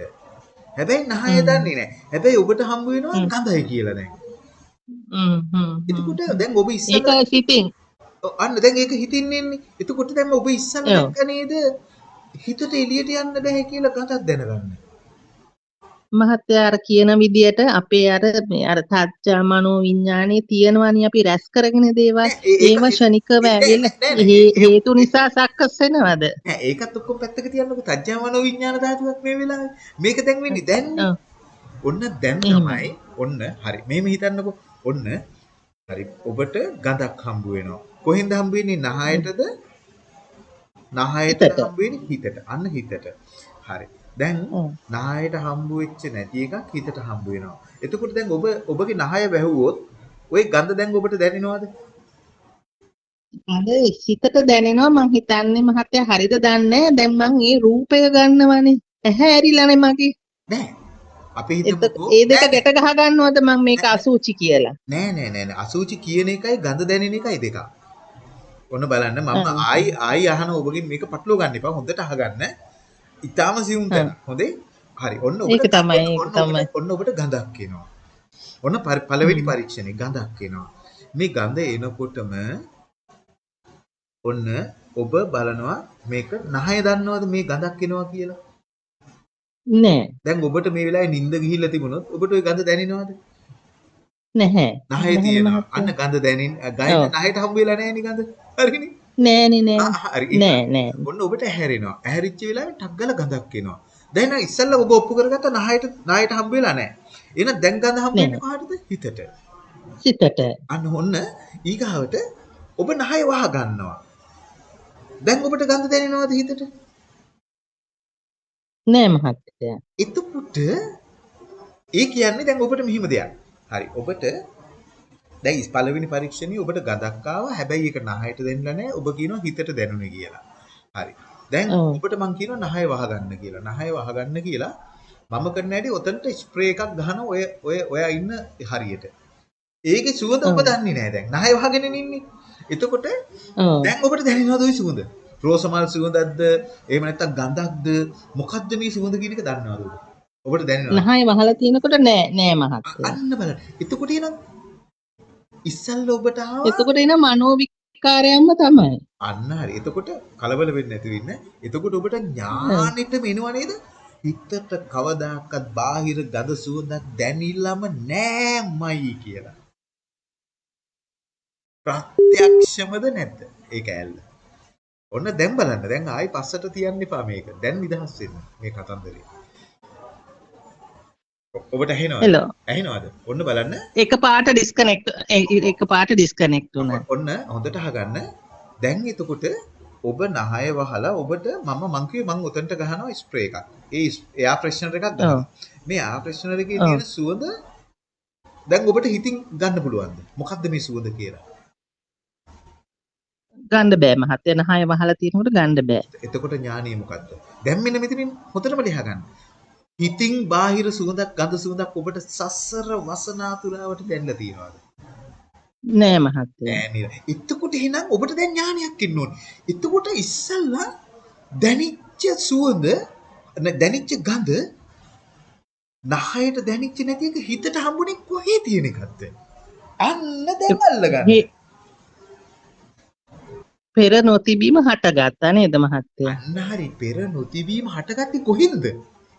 හැබැයි නහය දන්නේ නැහැ. හැබැයි ඔබට හම්බ වෙනවා ගඳයි කියලා දැන්. හ්ම් හ්ම් එතකොට දැන් ඔබ ඒක ඉස්සලා සිතින් අන්න දැන් ඒක හිතින් එන්නේ. එතකොට දැන් ඔබ ඉස්සලා ඔව් දැක්ක නේද? හිතට එළියට යන්න බෑ කියලා ගඳක් දැනගන්න. මහත්තයා අර කියන විදියට අපේ අර මේ අර තච්චා මනෝ විඥානේ තියෙනවනේ අපි රැස් කරගෙන දේවල් ඒව ෂණිකව ඇවිල්ලා හේතු නිසා සක්කස් වෙනවද නෑ ඒකත් ඔක්කොම පැත්තක තියන්නකො තජ්ජාමනෝ විඥාන ධාතුවක් මේ වෙලාවේ. මේක දැන් වෙන්නේ. ඔව් ඔන්න දැන් තමයි ඔන්න හරි. මෙහෙම හිතන්නකො. ඔන්න හරි. ඔබට ගඳක් හම්බ වෙනවා. කොහෙන්ද හම්බ වෙන්නේ? නහයටද? හිතට හම්බ වෙන්නේ හිතට. අන්න හිතට. හරි. දැන් නහයට හම්බ වෙච්ච නැති එකක් හිතට හම්බ වෙනවා. එතකොට දැන් ඔබ ඔබගේ නහය වැහුවොත් ওই ගඳ දැන් ඔබට දැනෙනවද? අද හිතට දැනෙනවා මං හිතන්නේ මහත්තයා හරිද දන්නේ දැන් මං ඒ රූපය ගන්නවනේ ඇහැ ඇරිලානේ මගේ නෑ. අපි හිතමුකෝ ඒ දෙක ගැට ගහ ගන්නවද මං මේක අසූචි කියලා නෑ නෑ නෑ. අසුචි කියන එකයි ගඳ දැනෙන එකයි දෙකක්. ඔන්න බලන්න මම ආයි ආයි අහන ඔබගෙන් මේක පටලවා ගන්න එපා. හොඳට අහගන්න. ඊටාම සියුම් තැන. හොඳේ? හරි. ඔන්න ඔබට තමයි තමයි ඔන්න ඔබට ගඳක් එනවා. ඔන්න පළවෙනි පරීක්ෂණේ ගඳක් එනවා. මේ ගඳ එනකොටම ඔන්න ඔබ බලනවා මේක නහය දන්නවද මේ ගඳක් එනවා කියලා? නෑ දැන් ඔබට මේ වෙලාවේ නිින්ද ගිහිල්ලා තිබුණොත් ඔබට ওই ගඳ දැනෙනවද? නැහැ නහය නැහැ තියෙනවා. අන්න ගඳ දැනින් ගයින් නහයට හම්බ වෙලා නැහැ නේ ගඳ. හරිනේ? නෑනේ නෑ හරි නෑ නෑ ඔන්න ඔබට ඇහැරෙනවා. ඇහැරිච්ච වෙලාවේ ටක් ගාලා ගඳක් එනවා. දැන් ඉස්සල්ලා ඔබ ඔප්පු කරගත්ත නහයට නහයට හම්බ වෙලා නැහැ. එහෙනම් දැන් ගඳ හම්බ වෙන්නේ නෑ කොහටද? හිතට. සිතට අන්න ඔන්න ඊගාවට ඔබ නහය වහ ගන්නවා. දැන් ඔබට ගඳ දැනෙනවද හිතට? නෑ මහත්තයා එතකොට ඒ කියන්නේ දැන් ඔබට මෙහිම දෙයක්. හරි. ඔබට දැන් පළවෙනි පරීක්ෂණයේ ඔබට ගඳක් ආවා. හැබැයි ඒක නහයට දැනෙලා නැහැ. ඔබ කියනවා හිතට දැනුනේ කියලා. හරි. දැන් ඔබට මං කියනවා නහය වහගන්න කියලා. නහය වහගන්න කියලා මම කරන හැටි ඔතනට ස්ප්‍රේ එකක් ගහන ඔය ඔය ඔයා ඉන්න හරියට. ඒකේ සුවඳ ඔබ දන්නේ නැහැ දැන්. නහය වහගෙන ඉන්නේ. එතකොට දැන් ඔබට දැනෙනවද ওই සුවඳ? රෝස මල් සුවඳක්ද? එහෙම නැත්නම් ගඳක්ද? මොකක්ද මේ සුවඳ කියන එක දන්නවද ඔබ? ඔබට දැනෙනවද? නහය වහලා තියෙනකොට නෑ නෑ මහත්තයා අන්න බලන්න. එතකොට එනම් ඉස්සල්ලා ඔබට ආවා එතකොට එන මනෝවිකාරයන්ම තමයි අන්න හරි. එතකොට කලබල වෙන්නේ නැති වෙන්න. එතකොට ඔබට ඔව් ඥානෙටම එනවා නේද? හිතට කවදාකවත් බාහිර ගඳ සුවඳක් දැනිලම නෑමයි කියලා. ප්‍රත්‍යක්ෂමද නැද්ද? ඒක ඇල්ල. ඔන්න දැන් බලන්න. දැන් ආයි පස්සට තියන්න එපා මේක. දැන් නිදහස් වෙන්න මේ කතන්දරේ. ඔබට ඇහෙනවද? ඇහෙනවද? ඔන්න බලන්න. එක පාට ඩිස්කනෙක්ට් එක පාට ඩිස්කනෙක්ට් වුණා ඔන්න හොඳට අහගන්න. දැන් එතකොට ඔබ නහය වහලා ඔබට මම මං කිව්වේ මං උතන්ට ගහනවා ස්ප්‍රේ එකක්. ඒ එයා ෆ්‍රෙෂනර් එකක් ඔව් ගහනවා. මේ එයා ෆ්‍රෙෂනර් එකේ තියෙන සුවඳ දැන් ඔබට හිතින් ගන්න පුළුවන්ද? මොකද්ද මේ සුවඳ කියලා? ගන්න බෑ මහත්තයා නහය වහලා තියෙනකොට ගන්න බෑ එතකොට ඥානිය මොකද්ද? දැන් මෙන්න මෙතනින් හොඳටම ලියා ගන්න. හිතින් බාහිර සුවඳක් ගඳ සුවඳක් ඔබට සසර වසනාතුරාවට දැනලා තියෙනවද? නෑ මහත්තයා. නෑ නේද? එතකොට එහෙනම් ඔබට දැන් ඥානයක් ඉන්න ඕනේ. එතකොට ඉස්සල්ලා දැනිච්ච සුවඳ දැනිච්ච ගඳ නහයට දැනිච්ච නැති එක හිතට හම්බුනේ කොහේ තියෙන එකක්ද? අන්න දැන් අල්ලගන්න. පෙර නොතිබීම හටගත්තා නේද මහත්තයා? අන්න හරි පෙර නොතිබීම හටගත්තේ කොහින්ද?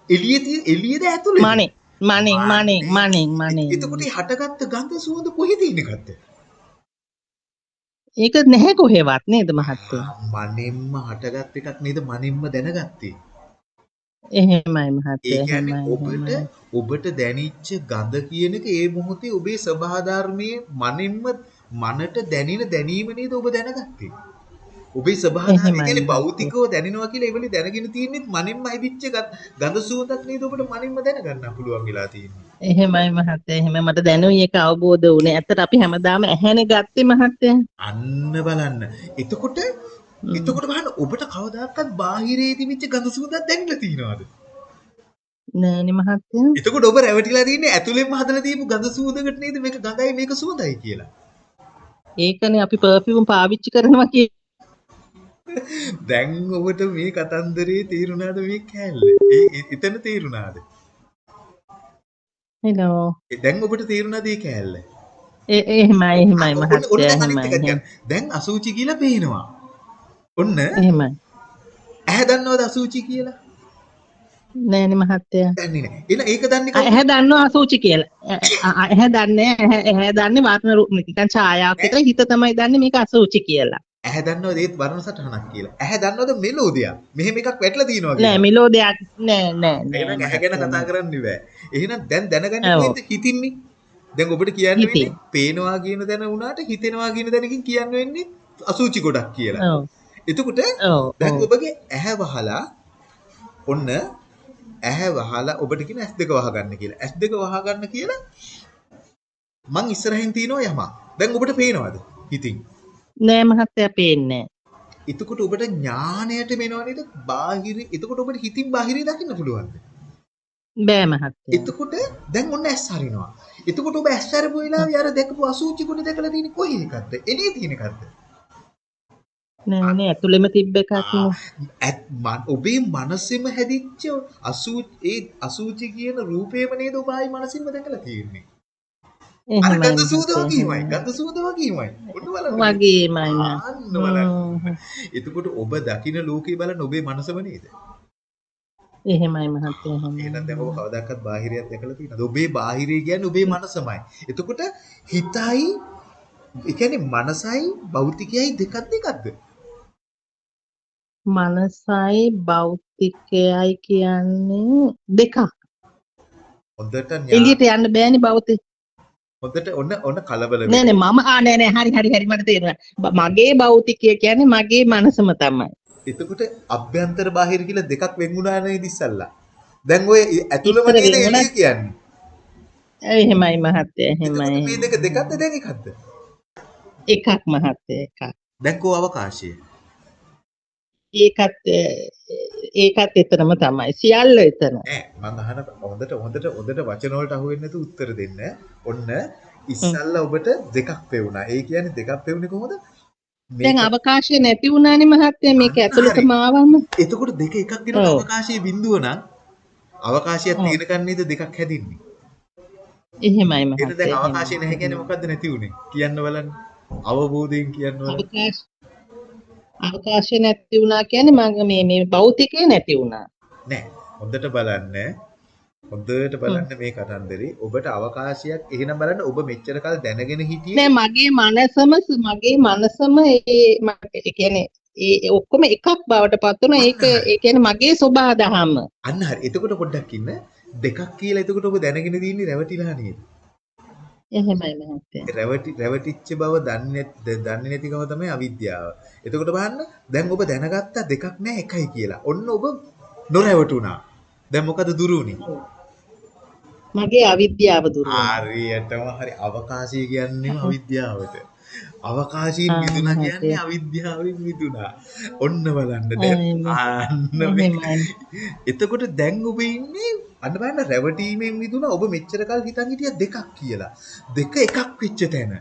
එළියේ එළියේද ඇතුළේද? මනේ මනේ මනේ මනේ මනේ. එතකොට හටගත්ත ගඳ සුවඳ කොහේ තියෙන එකක්ද? ඒක නැහැ කොහෙවත් නේද මහත්තයා? මනින්ම හටගත් එකක් නේද මනින්ම දැනගත්තේ. එහෙමයි මහත්තයා. එහෙමයි, ඔබට. ඔබට දැනිච්ච ගඳ කියන එක ඒ මොහොතේ ඔබේ සබහා ධර්මයේ මනින්ම මනට දැනෙන දැනීම නේද ඔබ දැනගත්තේ. ඔබේ එහෙමයි. කියන්නේ භෞතිකව දැනෙනවා කියලා ඒවලි දැනගෙන තියෙන්නේ මනින්ම හිදිච්ච ගඳ- සුවඳක් නේද ඔබට මනින්ම දැනගන්න පුළුවන් වෙලා තියෙන්නේ. එහෙමයි මහත්තයා. එහෙම මට දැනුයි ඒක අවබෝධ වුණේ. ඇත්තට අපි හැමදාම ඇහැනේ ගත්තේ මහත්තයා. අන්න බලන්න. එතකොට එතකොට බලන්න ඔබට කවදාකවත් බාහිරේ තිබිච්ච ගඳ සුවඳක් දැනෙලා තියෙනවද? නෑනේ මහත්තයා. එතකොට ඔබ රැවටිලා තින්නේ ඇතුළෙන්ම හදලා දීපු ගඳ සුවඳකට නේද මේක ගඳයි මේක සුවඳයි කියලා. ඒකනේ අපි පර්ෆියුම් පාවිච්චි කරනවා කිය. දැන් ඔබට මේ කතන්දරේ තේරුණාද මේ කෑල්ල? එතන තේරුණාද? හෙලෝ. දැන් ඔබට තේරුණාද මේ කෑල්ල? ඒ එහෙමයි එහෙමයි මහත්තයා. එහෙමයි. දැන් අසුචි කියලා පේනවා. ඔන්න එහෙමයි. ඇහැ දන්නවද අසුචි කියලා? නෑනේ මහත්තයා. දන්නේ නැහැ. එහෙනම් ඒක දන්නේ කවුද? ඇහැ දන්නවා අසූචි කියලා. ඇහැ දන්නේ ඇහැ දන්නේ වර්ණ රූප නිකන් ඡායාවක් විතර හිත තමයි දන්නේ මේක අසූචි කියලා. ඇහැ දන්නවද ඒත් වර්ණ සටහනක් කියලා? ඇහැ දන්නවද මෙලෝදියක්? මෙහෙම එකක් වැටලා තියෙනවා නෑ කියලා. මිලෝදයක් නෑ නෑ එහෙනම් නෑ ඇහැ ගැන කතා කරන්න බෑ. එහෙනම් දැන් දැනගන්න ඔව්. කොහෙන්ද හිතින්නේ? දැන් ඔබට කියන්න. වෙන්නේ පේනවා කියන දැන වුණාට හිතෙනවා කියන දැනකින් කියන්න වෙන්නේ අසුචි ගොඩක් කියලා. ඔව් එතකොට දැන්. ඔබගේ ඇහැ වහලා ඔන්න ඇහැ වහලා ඔබට කියන S2 වහගන්න කියලා. S2 වහගන්න කියලා මං ඉස්සරහින් තියනවා යමක්. දැන් ඔබට පේනවද? හිතින්. නෑ මහත්තයා පේන්නේ එතකොට ඔබට ඥාණයට මෙනව නේද? බාහිර එතකොට ඔබට හිතින් බාහිරේ දකින්න පුළුවන්ද? බෑ මහත්තයා. එතකොට දැන් ඔන්න ඇස් හරිනවා. එතකොට ඔබ ඇස් හරපු වෙලාවේ අර දැකපු අසූචි කුඩ දැකලා තියෙන්නේ කොහේ එකක්ද? එනේ තියෙන එකක්ද? නෑ නේ ඇතුළෙම තිබ්බ එකක් නේ. ඇත් ඔබේ මනසෙම හැදිච්ච අසූචි ඒ අසූචි කියන රූපේම නේද ඔබ ආයි මනසින්ම දැකලා තියෙන්නේ. ගඳ සූද වගේමයි. ගඳ සූද වගේමයි. වගේමයි. එතකොට ඔබ දකින ලෝකේ බලන ඔබේ මනසම නේද? එහෙමයි මහත්තයා එහෙමයි. එහෙනම් දැන් ඔබ කවදාකවත් බාහිරයක් දැකලා තියෙනවද? ඔබේ බාහිරය කියන්නේ ඔබේ මනසමයි. එතකොට හිතයි ඒ කියන්නේ මනසයි භෞතිකයයි දෙකක් දෙකක්ද? මනසයි භෞතිකයයි කියන්නේ දෙකක්. හොඳට එළියට යන්න බෑනේ භෞතික. හොඳට ඔන්න ඔන්න කලබල නෑ නෑ මම ආ නෑ නෑ හරි හරි හරි මට තේරුණා. ब- මගේ භෞතිකය කියන්නේ මගේ මනසම තමයි. එතකොට අභ්‍යන්තර බාහිර කියලා දෙකක් වෙන් වුණා නේද ඉස්සල්ලා. දැන් ඔය ඇතුළම නේද. එළිය කියන්නේ. එහෙමයි මහත්තයා එතකොට මේ එහෙමයි. දෙක දෙකක්ද දැන් එකක්ද? එකක් මහත්තයා එකක්. දැන් කෝ අවකාශය. ඒකත් ඒකත් එතනම තමයි. සියල්ල එතන. මම අහන හොඳට හොඳට හොඳට වචන වලට අහු වෙන්නේ නැතුව උත්තර දෙන්න. ඔන්න ඉස්සල්ලා ඔබට දෙකක් පෙවුණා. ඒ කියන්නේ දෙකක් පෙවුනේ කොහොමද? දැන් අවකාශය නැති වුණානේ මහත්තයා මේක ඇතුළටම ආවම. එතකොට දෙක එකක් ඔව්. අවකාශයේ බිඳුව නම් අවකාශයක්. තියෙනකන් නේද දෙකක් හැදින්නේ. එහෙමයි එහෙනම් දැන් මහත්තයා. අවකාශය නැහැ කියන්නේ මොකද්ද නැති උනේ? කියන්න බලන්න. අවබෝධයෙන් කියන්න බලන්න. අවකාශ අවකාශය නැති වුණා කියන්නේ මගේ මේ මේ භෞතිකය නැති වුණා. නෑ. හොඳට බලන්න. හොඳට බලන්න මේ කතන්දරේ. ඔබට අවකාශයක් එහෙනම් බලන්න ඔබ මෙච්චර කල් දැනගෙන හිටියේ නෑ මගේ මනසම මගේ මනසම ඒ කියන්නේ ඒ ඔක්කොම එකක් බවට පත් වුණා. ඒක ඒ කියන්නේ මගේ සෝබා දහම. අන්න හරි. එතකොට පොඩ්ඩක් ඉන්න. දෙකක් කියලා එතකොට ඔබ දැනගෙන තින්නේ රැවටිලා නේද? එහෙමයි මහත්තයා. රැවටි රැවටිච්ච බව දන්නේ දන්නේ නැතිකම තමයි අවිද්‍යාව. එතකොට බලන්න දැන් ඔබ දැනගත්තා දෙකක් නෑ එකයි කියලා. ඔන්න ඔබ නොරැවටුණා. දැන් මොකද දුරුුනේ? මගේ අවිද්‍යාව දුර වුණා. හරියටම හරි අවකාශය කියන්නේ අවිද්‍යාවට. අවකාශයෙන් මිදුණා. කියන්නේ අවිද්‍යාවෙන් මිදුණා. ඔන්න බලන්න දැන්. එතකොට දැන් ඔබ ඉන්නේ අන්න බලන්න රැවටීමෙන් මිදුණා ඔබ මෙච්චර කල් හිතන් හිටිය දෙකක් කියලා. දෙක එකක් වෙච්ච තැන.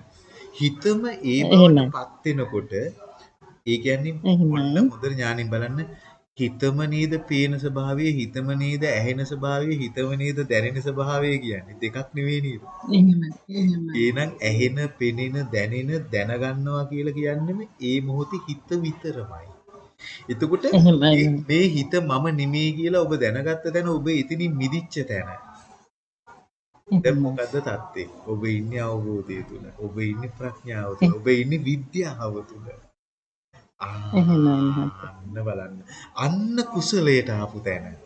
හිතම ඒ. බවටපත් වෙනකොට ඒ කියන්නේ. ඔන්න හොඳ ඥානින් බලන්න හිතම නේද පේන ස්වභාවය හිතම නේද ඇහෙන ස්වභාවය හිතම නේද දැනෙන ස්වභාවය කියන්නේ දෙකක් නෙවෙයි නේද? එහෙනම් ඇහෙන, පෙනෙන, දැනෙන, දැනගන්නවා කියලා කියන්නේම ඒ මොහොතේ හිත විතරමයි. එතකොට. මේ- හිත මම නෙමෙයි කියලා ඔබ දැනගත්ත තැන ඔබ එතනින් මිදිච්ච තැන. දැන්. මොකද්ද தත්ත්වේ? ඔබ ඉන්නේ අවබෝධය තුල. ඔබ ඉන්නේ ප්‍රඥාව තුල. ඔබ ඉන්නේ විද්‍යාව තුල. අන්න බලන්න. අන්න කුසලයට ආපු තැන.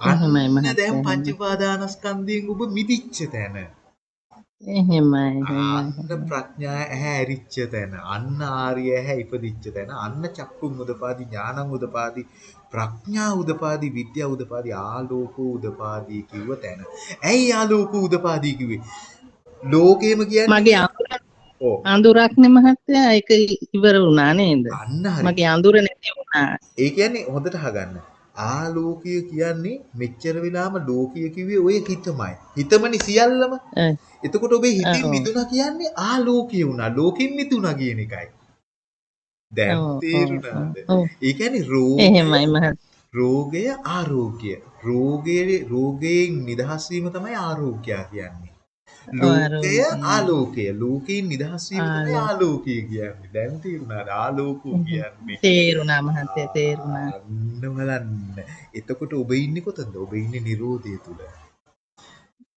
අන්න. දැන් පංච උපාදානස්කන්ධයෙන් ඔබ මිදිච්ච තැන. එහෙමයි. එහෙමයි. ප්‍රඥා ඇහැ ඇරිච්ච තැන. අන්න ආර්ය ඇහැ ඉපදිච්ච තැන. අන්න චක්කුම් උදපාදි ඥානං උදපාදි ප්‍රඥා උදපාදි විද්‍යා උදපාදි ආලෝක උදපාදි කිව්ව තැන. ඇයි ආලෝක උදපාදි කිව්වේ? ලෝකේම කියන්නේ මගේ අඳුරක්නේ මහත්තයා ඒක ඉවර වුණා නේද? මගේ අඳුර නැති වුණා. ඒ කියන්නේ හොඳට අහගන්න. ආලෝකය කියන්නේ මෙච්චර වෙලාම ලෝකය කිව්වේ ඔය හිතමයි. හිතමනි සියල්ලම. එතකොට ඔබේ හිතින්. මිදුණා කියන්නේ ආලෝකය වුණා. ලෝකෙන් මිදුණා කියන එකයි. දැන් තේරුණාද? ඒ කියන්නේ රෝග එහෙමයි මහත්තයා. රෝගය ආරෝග්‍ය. රෝගයේ රෝගයෙන් නිදහස් වීම තමයි ආරෝග්‍ය කියන්නේ. ලෝකය. ආලෝකය. ලෝකයෙන් නිදහස් වීම තමයි ආලෝක. ආලෝකය කියන්නේ. දැන් තේරුණාද? ආලෝකෝ කියන්නේ. තේරුණා මහත්තයා තේරුණා. අන්න බලන්න. එතකොට ඔබ ඉන්නේ කොතනද? ඔබ ඉන්නේ Nirodhe තුල.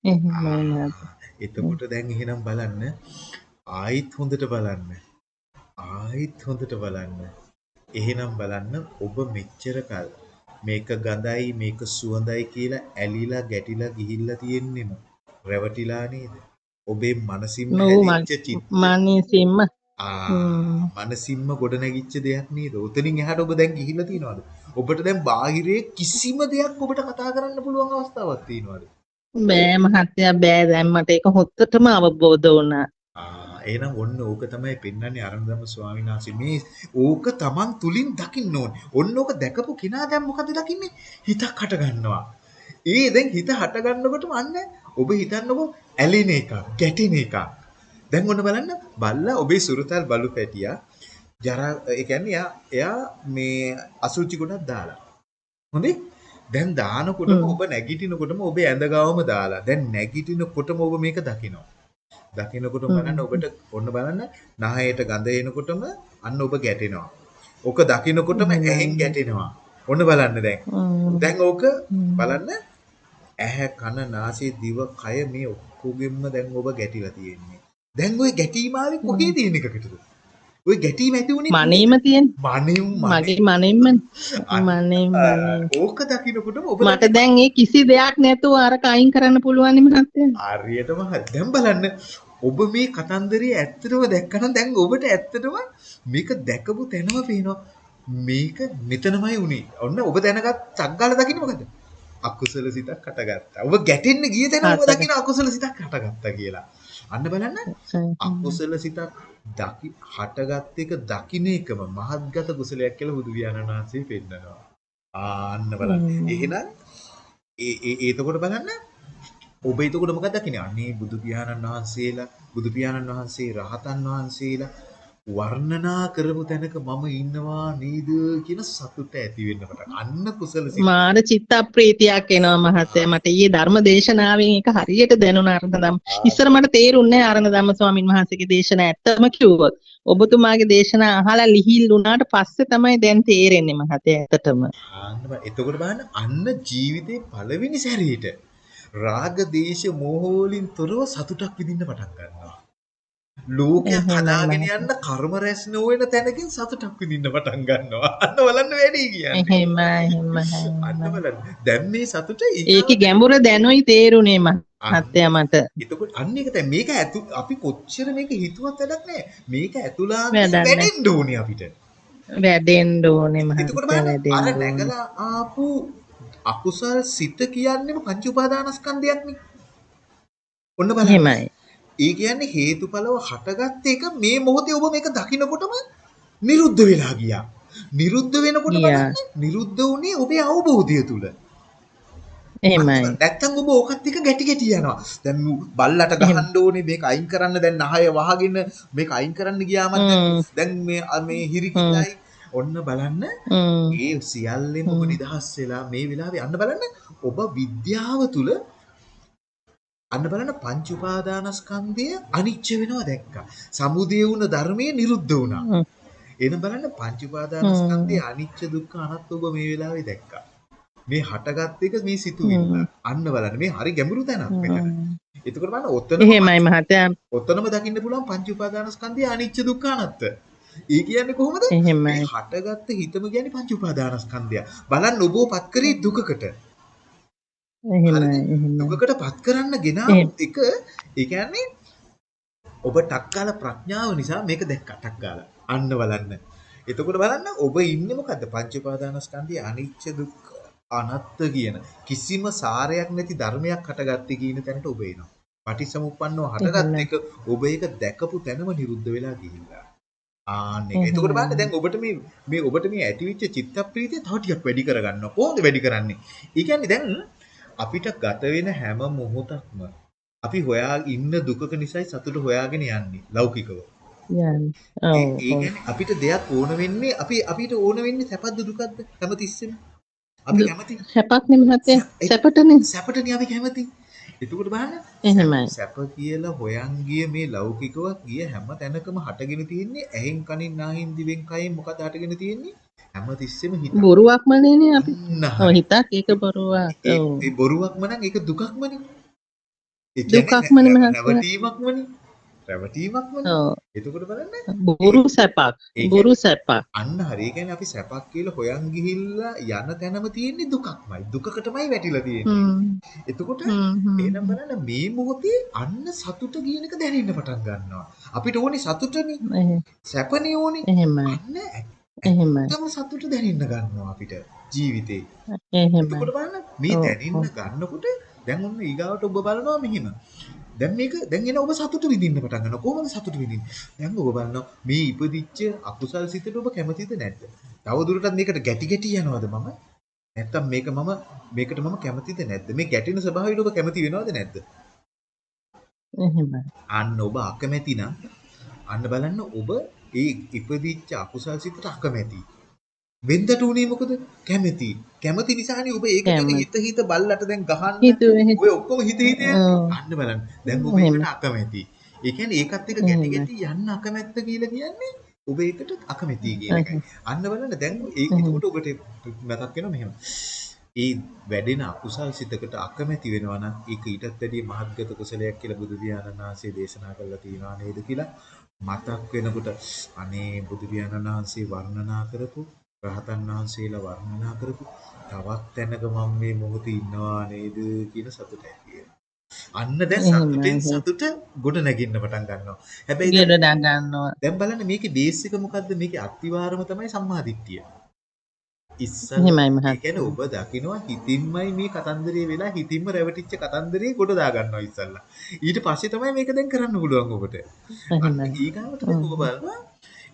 එහෙමයි මහත්තයා. එතකොට දැන් එහෙනම් බලන්න ආයිත් හොඳට බලන්න. ආයිත් හොඳට බලන්න. එහෙනම් බලන්න ඔබ මෙච්චර කල් මේක ගඳයි මේක සුවඳයි කියලා ඇලිලා ගැටිලා ගිහිල්ලා තියෙන්නෙම රැවටිලා නේද? ඔබේ මනසින්ම හැදිච්ච චිත්ත මනසින්ම. මනසින්ම ගොඩ නැගිච්ච දෙයක් නේද? උතනින් එහාට ඔබ දැන් ගිහිල්ලා තියනවාද? ඔබට දැන් බාහිරේ කිසිම දෙයක් ඔබට කතා කරන්න පුළුවන් අවස්ථාවක් තියෙනවද? බෑ මහත්තයා බෑ දැන් මට ඒක හොත්තටම අවබෝධ වුණා. ආ එහෙනම් ඔන්න ඕක තමයි පෙන්වන්නේ අරන්දම ස්වාමීන් වහන්සේ මේ ඕක Taman තුලින් දකින්න ඕනේ. ඔන්න ඕක දැකපු කෙනා දැන් මොකද දකින්නේ? හිතක් හට ගන්නවා. ඒ දැන් හිත හට ගන්නකොටම අන්න ඔබ හිතන්නකො ඇලෙන එක, ගැටෙන එක. දැන් ඔන්න බලන්න බල්ලා ඔබේ සුරතල් බලු පැටියා ජරා ඒ කියන්නේ එයා එයා මේ අසුචි ගොඩක් දාලා. හොඳේ? දැන් දානකොටම. ඔබ නැගිටිනකොටම ඔබේ ඇඳ ගාවම දාලා. දැන් නැගිටිනකොටම ඔබ මේක දකිනවා. දකිනකොට හ්ම්. බලන්න ඔබට ඔන්න බලන්න නහයට ගඳ එනකොටම අන්න ඔබ ගැටෙනවා. ඕක දකිනකොටම. ඇහෙන් ගැටෙනවා. ඔන්න බලන්න දැන්. දැන් ඕක. බලන්න ඇහැ කන නාසය දිව කය මේ ඔක්කොගෙම දැන් ඔබ ගැටිලා තියෙන්නේ. දැන් ওই ගැටීම ආවේ කොහේ තියෙන එකකටද? ওই ගැටීම ඇති උනේ මනේම තියෙන මනෙව් මගේ මනෙන්ම මනෙන් ඕක දකිනකොටම ඔබ මට දැන් ඒ කිසි දෙයක් නැතුව අරක අයින් කරන්න පුළුවන් නේ මහත්තයා. හරියටම හරි. දැන් බලන්න ඔබ මේ කතන්දරේ ඇත්තටම දැක්කනම් දැන් ඔබට ඇත්තටම මේක දැකපු තැනම පේනවා. මේක මෙතනමයි උනේ. ඔන්න ඔබ දැනගත් චග්ගාල දකින්න මොකද? අකුසල සිතක් හටගත්තා. ඔබ ගැටෙන්න ගිය තැන ඔබ. දකින්න අකුසල සිතක් හටගත්තා කියලා. අන්න බලන්න අකුසල සිතක් දකි හටගත් එක දකින්න එකම මහත්ගත කුසලයක් කියලා බුදු පියාණන් වහන්සේ පෙන්නනවා. ආන්න බලන්න. එහෙනම් ඒ ඒ එතකොට බලන්න ඔබ එතකොට මොකක්ද දකින්නේ? අනේ බුදු පියාණන් වහන්සේලා බුදු පියාණන් වහන්සේ රහතන් වහන්සේලා වර්ණනා කරපු තැනක මම ඉන්නවා නේද කියන සතුට ඇති වෙන්න පටන්. අන්න කුසල සිත. මාර චිත්ත ප්‍රීතියක් එනවා මහත්තයා මට ඊයේ ධර්ම දේශනාවෙන් ඒක හරියට දැනුණා අරණදම් ඉස්සර මට තේරුන්නේ නැහැ අරණදම්ම ස්වාමින් වහන්සේගේ දේශනා ඇත්තම කිව්වොත් ඔබතුමාගේ දේශනා අහලා ලිහිල් වුණාට පස්සේ තමයි දැන් තේරෙන්නේ මහත්තයා ඇත්තටම එතකොට බලන්න අන්න ජීවිතේ පළවෙනි සැරේට රාග දේශ මෝහ වලින් තොරව සතුටක් විඳින්න පටන් ගන්නවා. එහෙමයි හදාගෙන. යන්න කර්ම රැස් නොවන තැනකින් සතුටක් විඳින්න පටන් ගන්නවා. අන්න බලන්න වැඩි කියන්නේ. එහෙම එහෙම අන්න බලන්න. දැන් මේ සතුට ඒකේ ගැඹුර දැනුයි තේරුනේ මහත්තයා මට එතකොට අන්න ඒක තමයි මේක ඇතු අපි කොච්චර මේක හිතුවත් වැඩක් නැහැ. මේක නැහැ. වැඩෙන්න ඕනේ අපිට. වැඩෙන්න ඕනේ එතකොට මහත්තයා අර නැගලා ආපු අකුසල් සිත කියන්නේම පංච උපාදානස්කන්ධයක්නේ. ඔන්න බලන්න. එහෙමයි ඒ කියන්නේ හේතුඵලව හටගත් එක මේ මොහොතේ ඔබ මේක දකිනකොටම නිරුද්ධ වෙලා ගියා. නිරුද්ධ වෙනකොට. බලන්න නිරුද්ධ වුණේ ඔබේ අවබෝධය තුල. එහෙමයි. නැත්තම් ඔබ ඕකත් එක්ක ගැටි ගැටි යනවා. දැන් බල්ලට ගහන්න ඕනේ මේක අයින් කරන්න දැන් නහය වහගෙන මේක අයින් කරන්න ගියාම. දැන් මේ මේ හිරිකිලයි ඔන්න බලන්න. ඒ සියල්ලෙන් ඔබ නිදහස් වෙලා මේ වෙලාවේ අන්න බලන්න ඔබ විද්‍යාව තුල අන්න බලන්න පංච උපාදානස්කන්ධය අනිච්ච වෙනවා දැක්කා. සමුදය වුණ ධර්මයේ නිරුද්ධ වුණා. එන බලන්න පංච උපාදානස්කන්ධයේ අනිච්ච දුක්ඛ අනාත්ම ඔබ මේ වෙලාවේ දැක්කා. මේ හටගත් එක මේ සිතුවිල්ල. අන්න බලන්න මේ හරි ගැඹුරු තැනක් මෙතන. එතකොට බලන්න ඔතනම එහෙමයි මහත්තයා. ඔතනම දකින්න පුළුවන් පංච උපාදානස්කන්ධයේ අනිච්ච දුක්ඛ අනාත්ම. ඒ කියන්නේ කොහොමද? එහෙමයි. මේ හටගත්ත හිතම කියන්නේ පංච උපාදානස්කන්ධය. බලන්න ඔබව පත් කරේ දුකකට. දුකකට පත් කරන්න එහෙම. එක ඒ කියන්නේ ඔබ ටක්කාල ප්‍රඥාව නිසා මේක දැක්කා ටක්කාල. අන්න බලන්න. එතකොට බලන්න ඔබ ඉන්නේ මොකද්ද? පංච උපාදානස්කන්ධයේ අනිච්ච දුක්ඛ අනාත්ත කියන කිසිම සාරයක් නැති ධර්මයක් හටගත්තේ කියන තැනට ඔබ එනවා. පටිසමුප්පන්නව හටගත් එක ඔබ ඒක දැකපු තැනම නිරුද්ධ වෙලා ගිහිල්ලා. ආන්න ඒක. එතකොට බලන්න දැන් ඔබට මේ මේ ඔබට මේ ඇතිවිච්ච චිත්ත ප්‍රීතිය තව ටිකක් වැඩි කරගන්නවා. කොහොමද වැඩි කරන්නේ? ඒ කියන්නේ දැන් අපිට ගත වෙන හැම මොහොතක්ම අපි හොයා ඉන්න දුකක නිසායි සතුට හොයාගෙන යන්නේ ලෞකිකව. යන්නේ. අපිට දෙයක් ඕන වෙන්නේ අපි අපිට ඕන වෙන්නේ සැපද දුකද හැමතිස්සෙම. අපි කැමති සැපක්නේ මහත්තයා. ඒ- සැපටනේ. සැපටනේ අපි කැමති. එතකොට බලන්න එහෙමයි. සැප කියලා හොයන් ගිය මේ ලෞකිකව ගිය හැම තැනකම හටගෙන තියෙන්නේ ඇහෙන් කනින් නාහින් දිවෙන් කයින් මොකද හටගෙන තියෙන්නේ හැමතිස්සෙම හිත. බොරුවක්ම නේ අපි. හිතක් ඒක බොරුවක්. ඒ බොරුවක්ම නම් ඒක දුකක්මනේ. දුකක්මනේ. රැවටීමක්මනේ. රැවටීමක්මනේ. එතකොට බලන්න බොරු සැපක්. බොරු සැපක්. අන්න හරි. ඒ කියන්නේ අපි සැපක් කියලා හොයන් ගිහිල්ලා යන තැනම තියෙන්නේ දුකක්මයි. දුකකටමයි වැටිලා තියෙන්නේ. එතකොට. එහෙනම් බලන්න මේ මොහොතේ අන්න සතුට කියන එක දැනෙන්න පටන් ගන්නවා. අපිට ඕනේ සතුටනේ. සැපනේ ඕනේ. එහෙමයි. අන්න එහෙමයි. ඇත්තම සතුට දැනෙන්න ගන්නවා අපිට ජීවිතේ. එහෙමයි. එතකොට බලන්න මේ දැනෙන්න ගන්නකොට දැන් ඔන්න ඊගාවට ඔබ බලනවා මෙහිම. දැන් මේක දැන් එන ඔබ සතුට විඳින්න පටන් ගන්නවා. කොහොමද සතුට විඳින්නේ? දැන් ඔබ බලනවා මේ ඉපදිච්ච අකුසල් සිතට ඔබ කැමතිද නැද්ද? තව දුරටත් මේකට ගැටි ගැටි යනවද මම? නැත්තම් මේක මම මේකට මම කැමතිද නැද්ද? මේ ගැටෙන ස්වභාවයට ඔබ කැමති වෙනවද නැද්ද? එහෙමයි. අන්න ඔබ අකමැති නම් අන්න බලන්න ඔබ ඒ ඉපදිච්ච අකුසල් සිතට අකමැති. වෙන්දට උනේ මොකද? කැමැති. කැමැති නිසානේ ඔබ ඒක කැමැති. හිත හිත බල්ලට දැන් ගහන්න. ඔය ඔක්කොම හිත හිත. අන්න බලන්න. දැන් ඔබ. ඒකට අකමැති. ඒ කියන්නේ ඒකත් එක්ක ගැටි. ගැටි යන්න අකමැත්ත කියලා කියන්නේ ඔබ ඒකට අකමැති කියන එකයි. අන්න බලන්න දැන් ඒ එහෙම. එතකොට ඔබට මතක් වෙනවා මෙහෙම. ඒ වැඩෙන අකුසල් සිතකට අකමැති වෙනවා නම් ඒක ඊටත් වැඩිය මහත්ගත කුසලයක් කියලා බුදු පියාණන් වහන්සේ දේශනා කරලා තියෙනවා නේද කියලා මතක් වෙනකොට අනේ බුදු පියාණන් වහන්සේ වර්ණනා කරපු රහතන් වහන්සේලා වර්ණනා කරපු තවත් තැනක මම මේ මොහොතේ ඉන්නවා නේද කියන සතුට ඇති වෙනවා. අන්න දැන්. සතුටෙන් සතුට ගොඩ නැගින්න පටන් ගන්නවා. හැබැයි දැන්- ගෙඩ ගන්නවා. දැන් බලන්න මේකේ බේස් එක මොකද්ද? මේකේ අත්විවරම තමයි සම්මාදිට්ඨිය. එහෙමයි ඒ. කියන්නේ ඔබ දකිනවා හිතින්මයි මේ කතන්දරේ වෙලා හිතින්ම රැවටිච්ච කතන්දරේ ගොඩ දා ගන්නවා ඉස්සල්ලා. ඊට පස්සේ තමයි මේක දැන් කරන්න පුළුවන් ඔබට. ඊගාවට ඔබ බලනවා.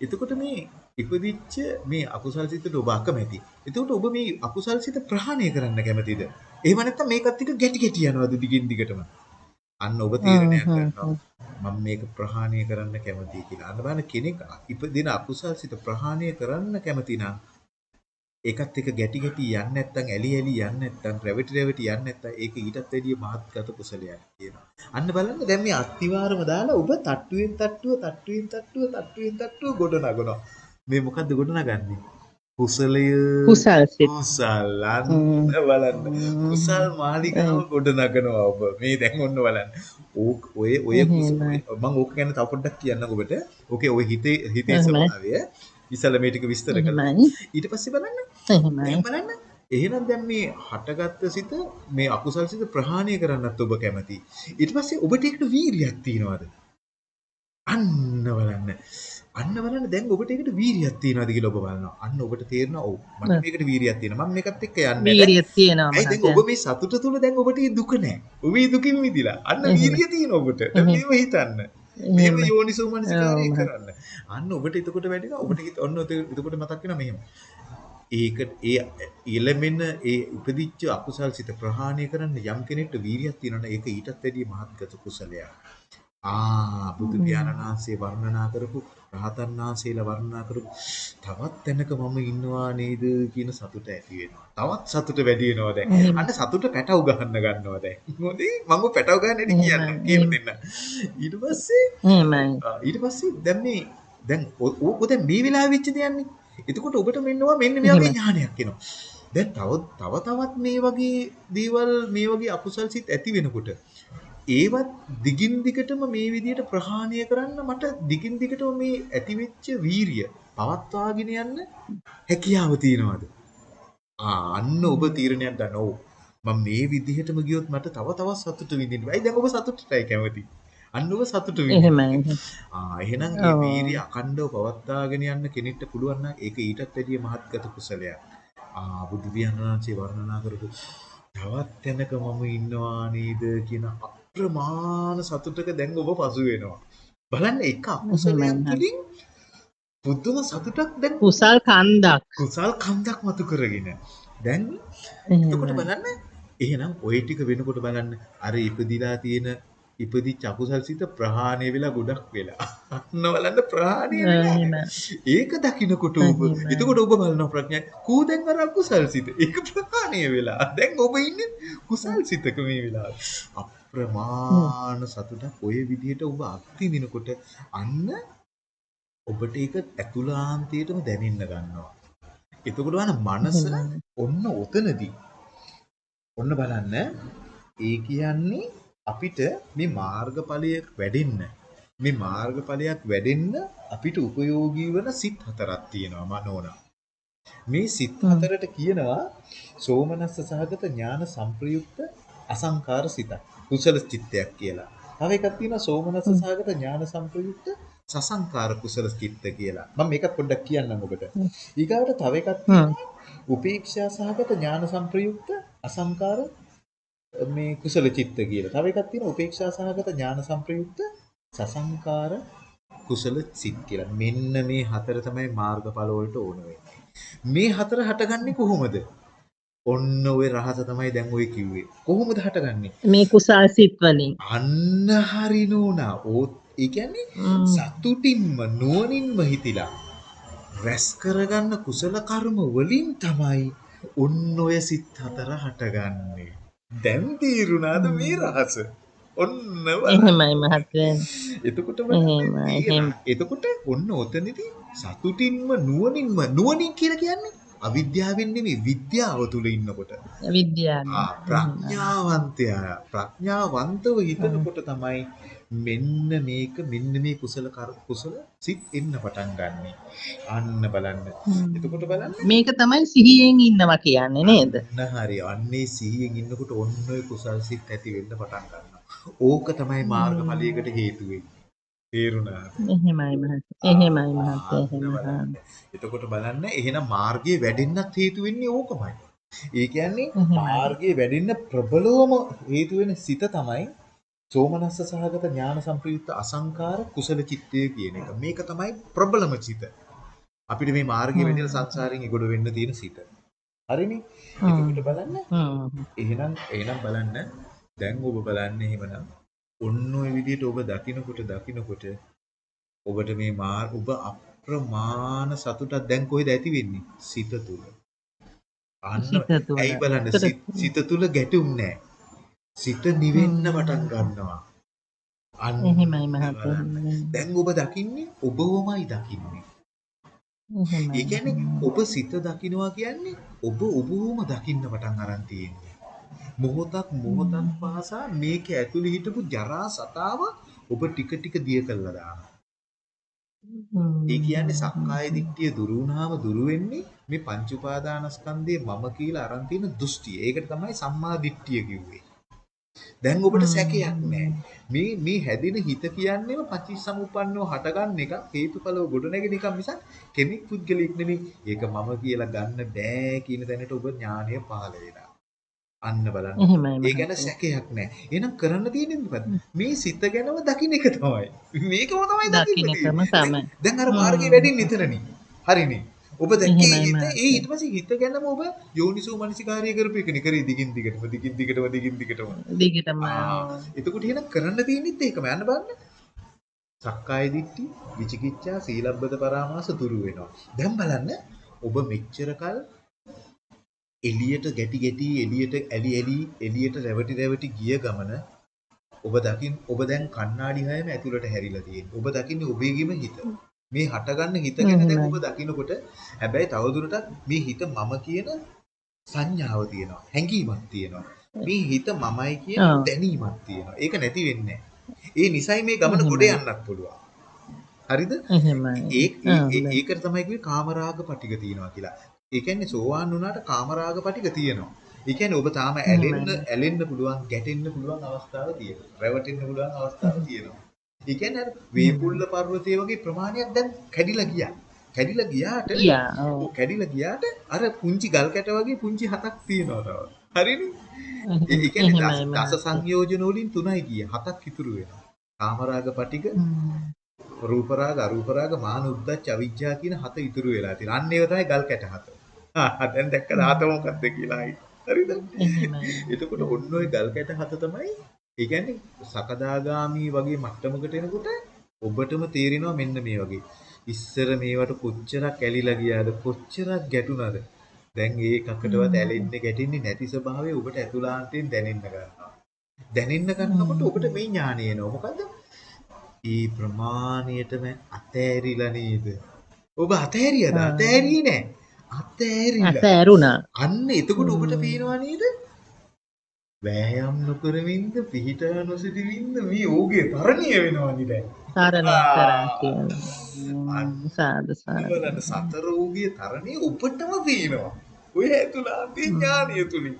එතකොට මේ ඉපදිච්ච මේ අකුසල් සිතට ඔබ අකමැති. එතකොට ඔබ මේ අකුසල් සිත ප්‍රහාණය කරන්න කැමතිද? එහෙම නැත්නම් මේකත් එක්ක ගැටි ගැටි යනවාද දිගින් දිගටම? අන්න ඔබ තීරණයක් ගන්නවා. මම මේක ප්‍රහාණය කරන්න කැමතියි කියලා. අන්න බලන්න කෙනෙක් ඉපදින අකුසල් සිත ප්‍රහාණය කරන්න කැමති නම් ඒකත් එක්ක ගැටි ගැටි යන්නේ නැත්නම් ඇලි ඇලි යන්නේ නැත්නම් රැවටි රැවටි යන්නේ නැත්නම් ඒක ඊටත් වැඩිය මහත්ගත කුසලයක් කියනවා. අන්න බලන්න දැන් මේ අත්තිවාරම දාලා ඔබ තට්ටුවෙන් තට්ටුව තට්ටුවෙන් තට්ටුව තට්ටුවෙන් තට්ටුව ගොඩ නගනවා. මේ මොකද්ද ගොඩ නගන්නේ? කුසලය කුසල්. කුසල් අන්න. බලන්න. කුසල් මාලිකාව ගොඩ නගනවා ඔබ. මේ දැන් ඔන්න බලන්න. ඕක ඔය ඔය. මම ඕක ගැන තව පොඩ්ඩක් කියන්නම් ඔබට. ඕකේ ඔය හිතේ හිතේ. ස්වභාවය ඉස්සල මේ ටික විස්තර කරලා. ඊට පස්සේ බලන්න බලන්න එහෙනම් දැන් මේ හටගත්ත සිත මේ අකුසල් සිත ප්‍රහාණය කරන්නත් ඔබ කැමති. ඊට පස්සේ ඔබට ඒකට වීරියක් තියනවාද? අන්න බලන්න. අන්න බලන්න දැන් ඔබට ඒකට වීරියක් තියනවාද කියලා ඔබ බලනවා. අන්න ඔබට තේරෙනවා ඔව් මට මේකට වීරියක් තියෙනවා. මම මේකත් එක්ක යන්නේ නැහැ. වීරිය තියෙනවා ඇයි දැන්. ඔබ මේ සතුට තුල දැන් ඔබට දුක නැහැ. ඔබ දුකින් මිදිලා. අන්න එහෙම. වීරිය තියෙනවා ඔබට. එහෙම. මේව හිතන්න. මෙහෙම. යෝනිසෝ මනසිකාරය. කරන්න. අන්න ඔබට එතකොට වැඩිනවා. ඔබට ඔන්න එතකොට මතක් වෙනවා මෙහෙම. ඒක ඒ එළමෙන ඒ උපදිච්ච අකුසල් සිත ප්‍රහාණය කරන්න යම් කෙනෙක්ට වීරියක් තියෙනවා ඒක ඊටත් වැඩිය මහත්ගත කුසලයක්. ආ බුදු පියාණන් වහන්සේ වර්ණනා කරපු රහතන් වහන්සේලා වර්ණනා කරපු තවත් තැනක මම ඉන්නවා නේද කියන සතුට ඇති වෙනවා. තවත් සතුට වැඩි වෙනවා දැන්. අන්න සතුට පැටව ගහන්න ගන්නවා දැන්. මොකද මම පැටව ගන්න හැටි කියන්න කියන දෙන්න. ඊට පස්සේ. ඊට පස්සේ දැන් මේ දැන් ඕක දැන් මේ වෙලාවෙ වෙච්ච දෙයක්නේ. එතකොට ඔබට මෙන්නවා මෙන්න මේ වගේ ඥානයක් එනවා. දැන් තව තව තවත් මේ වගේ දේවල් මේ වගේ අකුසල් සිත් ඇති වෙනකොට ඒවත් දිගින් දිගටම මේ විදිහට ප්‍රහාණය කරන්න මට දිගින් දිගටම මේ ඇතිවෙච්ච වීරිය පවත්වාගෙන යන්න හැකියාව තියනවාද? අන්න ඔබ තීරණයක් ගන්න. ඔව්. මම මේ විදිහටම ගියොත් මට තව තවත් සතුට විඳින්න. ඇයි දැන් ඔබ සතුටටයි කැමති? අන්න ඔබ සතුට විඳින්න. එහෙමයි. ආ එහෙනම් වීරිය අකණ්ඩව පවත්වාගෙන යන්න කෙනෙක්ට පුළුවන් නම් ඒක ඊටත් වැඩිය මහත්ගත කුසලයක්. ආ බුදු පියාණන්සේ වර්ණනා කරපු තවත් තැනක මම ඉන්නවා නේද කියන අප්‍රමාණ සතුටක දැන් ඔබ පසු වෙනවා. බලන්න එක අකුසලයක් තුළින් පුදුම සතුටක් දැන් කුසල් කන්දක්. කුසල් කන්දක් මතු කරගෙන. දැන් එතකොට බලන්න එහෙනම් ওই ටික වෙනකොට බලන්න අර ඉපදිලා තියෙන ඉපදිච්ච අකුසල් සිත ප්‍රහාණය වෙලා ගොඩක් වෙලා. අන්න බලන්න ප්‍රහාණය වෙලා. ඒක දකින්නකොට ඔබ එතකොට ඔබ බලන ප්‍රඥා කෝ දැන් අර අකුසල් සිත. ඒක ප්‍රහාණය වෙලා. දැන් ඔබ ඉන්නේ කුසල් සිතක මේ වෙලාවේ. අප්‍රමාණ සතුටක් ඔය විදිහට ඔබ අත්විඳිනකොට අන්න ඔබට ඒක ඇතුළාන්තයටම දැනෙන්න ගන්නවා. එතකොට වань මනස ඔන්න ඔතනදී ඔන්න බලන්න ඒ කියන්නේ අපිට මේ මාර්ගඵලයක් වැඩෙන්න මේ මාර්ගඵලයක් වැඩෙන්න අපිට උපයෝගී වන සිත් හතරක් තියෙනවා මනෝනා. මේ සිත් හතරට කියනවා සෝමනස්ස සහගත ඥාන සංප්‍රයුක්ත අසංකාර සිතක්. කුසල චිත්තයක් කියලා. තව එකක් තියෙනවා සෝමනස්ස සහගත ඥාන සංප්‍රයුක්ත සසංකාර කුසල චිත්ත කියලා. මම මේක පොඩ්ඩක් කියන්නම් ඔබට. ඊගාවට තව එකක් තියෙනවා උපේක්ෂා සහගත ඥාන සංප්‍රයුක්ත අසංකාර මේ කුසල චිත්ත කියලා. තව එකක් තියෙනවා උපේක්ෂා සහගත ඥාන සංප්‍රයුක්ත සසංකාර කුසල සිත් කියලා. මෙන්න මේ හතර තමයි මාර්ගඵල වලට ඕන වෙන්නේ. මේ හතර හටගන්නේ කොහොමද? ඔන්න ඔය රහස තමයි දැන් ඔය කිව්වේ. කොහොමද හටගන්නේ? මේ කුසල් සිත් වලින්. අන්න හරි නෝනා. ඕ ඒ කියන්නේ සතුටින්ම නුවණින්ම හිතිලා රැස් කරගන්න කුසල කර්ම වලින් තමයි ඔන්න ඔය සිත් හතර හටගන්නේ. දැන් තීරුණාද මේ රහස? ඔන්න එහෙමයි මහත්මයා. එතකොට එතකොට ඔන්න ඔතනදී සතුටින්ම නුවණින්ම නුවණින් කියලා කියන්නේ අවිද්‍යාවෙන් නෙමෙයි විද්‍යාව තුල ඉන්නකොට. විද්‍යාව. ප්‍රඥාවන්තයා ප්‍රඥාවන්තව හිතනකොට තමයි මෙන්න මේක මෙන්න මේ කුසල කුසල සිත් එන්න පටන් ගන්නෙ. අන්න බලන්න. එතකොට බලන්න මේක තමයි සිහියෙන් ඉන්නවා කියන්නේ නේද? හරි. අන්නේ සිහියෙන් ඉන්නකොට ඔන්න ඔය කුසල් සිත් ඇති වෙන්න පටන් ගන්නවා. ඕක තමයි මාර්ගඵලයකට හේතු වෙන්නේ. තේරුණා. එහෙමයි මහත්තයා. එහෙමයි මහත්තයා. එතකොට බලන්න එහෙනම් මාර්ගයේ වැඩෙන්නත් හේතු වෙන්නේ ඕකමයි. ඒ කියන්නේ මාර්ගයේ වැඩෙන්න ප්‍රබලවම හේතු වෙන සිත තමයි සෝමනස්ස සහගත ඥාන සංප්‍රයුක්ත අසංකාර කුසල චිත්තය කියන එක. මේක තමයි ප්‍රබලම චිත. අපිට මේ මාර්ගයේ වැඩෙන සංසාරයෙන් ඉගොඩ වෙන්න තියෙන සිත. හරිනේ? එතකොට බලන්න. එහෙනම් එහෙනම් බලන්න දැන් ඔබ බලන්න එහෙමනම් ඔන්න ඔය විදිහට ඔබ දකිනකොට දකිනකොට ඔබට මේ මා ඔබ අප්‍රමාණ සතුටක් දැන් කොහෙද ඇති වෙන්නේ? සිත තුල. අන්න ඇයි බලන්න සිත තුල ගැටුම් නැහැ. සිත නිවෙන්න පටන් ගන්නවා. අන්න එහෙමයි මහත්තයා. දැන් ඔබ දකින්නේ ඔබවමයි දකින්නේ. ඒ කියන්නේ ඔබ සිත දකින්නවා කියන්නේ ඔබ ඔබවම දකින්න පටන් අරන් තියෙන්නේ. මොහොතක් මොහොතක් පාසා මේක ඇතුළේ හිටපු ජරා සතාව ඔබ ටික ටික දිය කළා දානවා. ඒ කියන්නේ සක්කාය දිට්ඨිය දුරු වුණාම දුරු වෙන්නේ මේ පංච උපාදානස්කන්ධයේ මම කියලා අරන් තියෙන දෘෂ්ටිය. ඒකට තමයි සම්මා දිට්ඨිය කිව්වේ. දැන් ඔබට සැකයක් නැහැ. මේ මේ හැදෙන හිත කියන්නේම පටිච්චසමුප්පන්නව හටගන්න එක හේතුඵලව ගොඩනැගෙන එක මිසක් කෙනෙක් පුද්ගලෙක් නෙමෙයි. ඒක මම කියලා ගන්න බෑ කියන තැනට ඔබ ඥානය පහළ වෙනවා. අන්න බලන්න. ඒ ගැන සැකයක් නැහැ. එහෙනම් කරන්න තියෙන්නේ මොකද්ද? මේ සිත ගැනම දකින්න එක තමයි. මේකම තමයි දකින්න. දැන් අර මාර්ගේ වැඩින්නේ එතනනේ. හරිනේ. ඔබ දැක්කේ ඒ. ඊට පස්සේ හිත ගැනම ඔබ යෝනිසෝ මනසිකාර්ය කරපු එකනේ කරේ දිගින් දිගටම දිගින් දිගටම දිගින් දිගටම. දිගටම එතකොට එහෙනම් කරන්න තියෙන්නේ ඒකම යන්න බලන්න. සක්කාය දිට්ඨි, විචිකිච්ඡා, සීලබ්බත පරාමාස දුරු වෙනවා. දැන් බලන්න ඔබ මෙච්චර කල් එළියට ගැටි ගැටි එළියට ඇලි ඇලි එළියට රැවටි රැවටි ගිය ගමන ඔබ දකින් ඔබ දැන් කණ්ණාඩි හැම ඇතුළට හැරිලා තියෙන්නේ. ඔබ දකින්නේ ඔබේගෙම හිත. මේ හටගන්න හිත ගැන දැන් ඔබ දකිනකොට හැබැයි තවදුරටත් මේ හිත මම කියන සංඥාව තියෙනවා. හැඟීමක් තියෙනවා. මේ හිත මමයි කියන. දැනීමක් තියෙනවා. ඒක නැති වෙන්නේ ඒ නිසයි මේ ගමන ගොඩ යන්නත් පුළුවන්. හරිද? ඒ- ඒකට තමයි කිව්වේ කාමරාග පටික තියෙනවා කියලා. ඒ කියන්නේ සෝවාන් වුණාට කාමරාග පටික තියෙනවා. ඒ කියන්නේ ඔබ තාම ඇලෙන්න ඇලෙන්න පුළුවන්, ගැටෙන්න පුළුවන් අවස්ථාව තියෙනවා. රැවටෙන්න පුළුවන් අවස්ථාව තියෙනවා. ඒ කියන්නේ වේපුල්ල පර්වතයේ වගේ ප්‍රමාණයක් දැන් කැඩිලා ගියා. කැඩිලා ගියාට ගියා. ඔව්. කැඩිලා ගියාට අර පුංචි ගල් කැට වගේ පුංචි හතක් තියෙනවා තව. හරිනේ? ඒ කියන්නේ දස, සංයෝජන වලින් තුනයි ගිය. හතක් ඉතුරු වෙනවා. කාමරාග පටික, හ්ම්. රූප රාග අරූප රාග මාන උද්දච්ච අවිජ්ජා කියන හත ඉතුරු වෙලා තියෙනවා. අන්න ඒව තමයි ගල් කැට හත. ආ දැන් දැක්කද හත මොකක්ද කියලා. හරිද? එතකොට ඔන්න ඔය ගල් කැට හත තමයි ඒ කියන්නේ සකදාගාමි වගේ මට්ටමකට එනකොට ඔබටම තේරෙනවා මෙන්න මේ වගේ. ඉස්සර මේවට කොච්චරක් ඇලිලා ගියාද කොච්චරක් ගැටුණාද. දැන් ඒකකටවත් ඇලෙන්නේ ගැටෙන්නේ නැති ස්වභාවය ඔබට ඇතුළාන්තයෙන් දැනෙන්න ගන්නවා. දැනෙන්න ගන්නකොට ඔබට මේ ඥානය එනවා. මොකද්ද? ඒ ප්‍රමාණයටම අතෑරිලා නේද? ඔබ අතෑරියද? අතෑරියේ නෑ. අතෑරිලා. අත ඇරුණා. අන්න එතකොට ඔබට පේනවා නේද? වෑයම් නොකරමින්ද පිහිට නොසිටමින්ද මේ ඕගේ තරණිය වෙනවනි දැන්. කියලා. අන්න සාදු සාදු. සතර ඕගේ තරණිය ඔබටම පේනවා. ඔය ඇතුළාන්තේ ඥානිය තුලින්.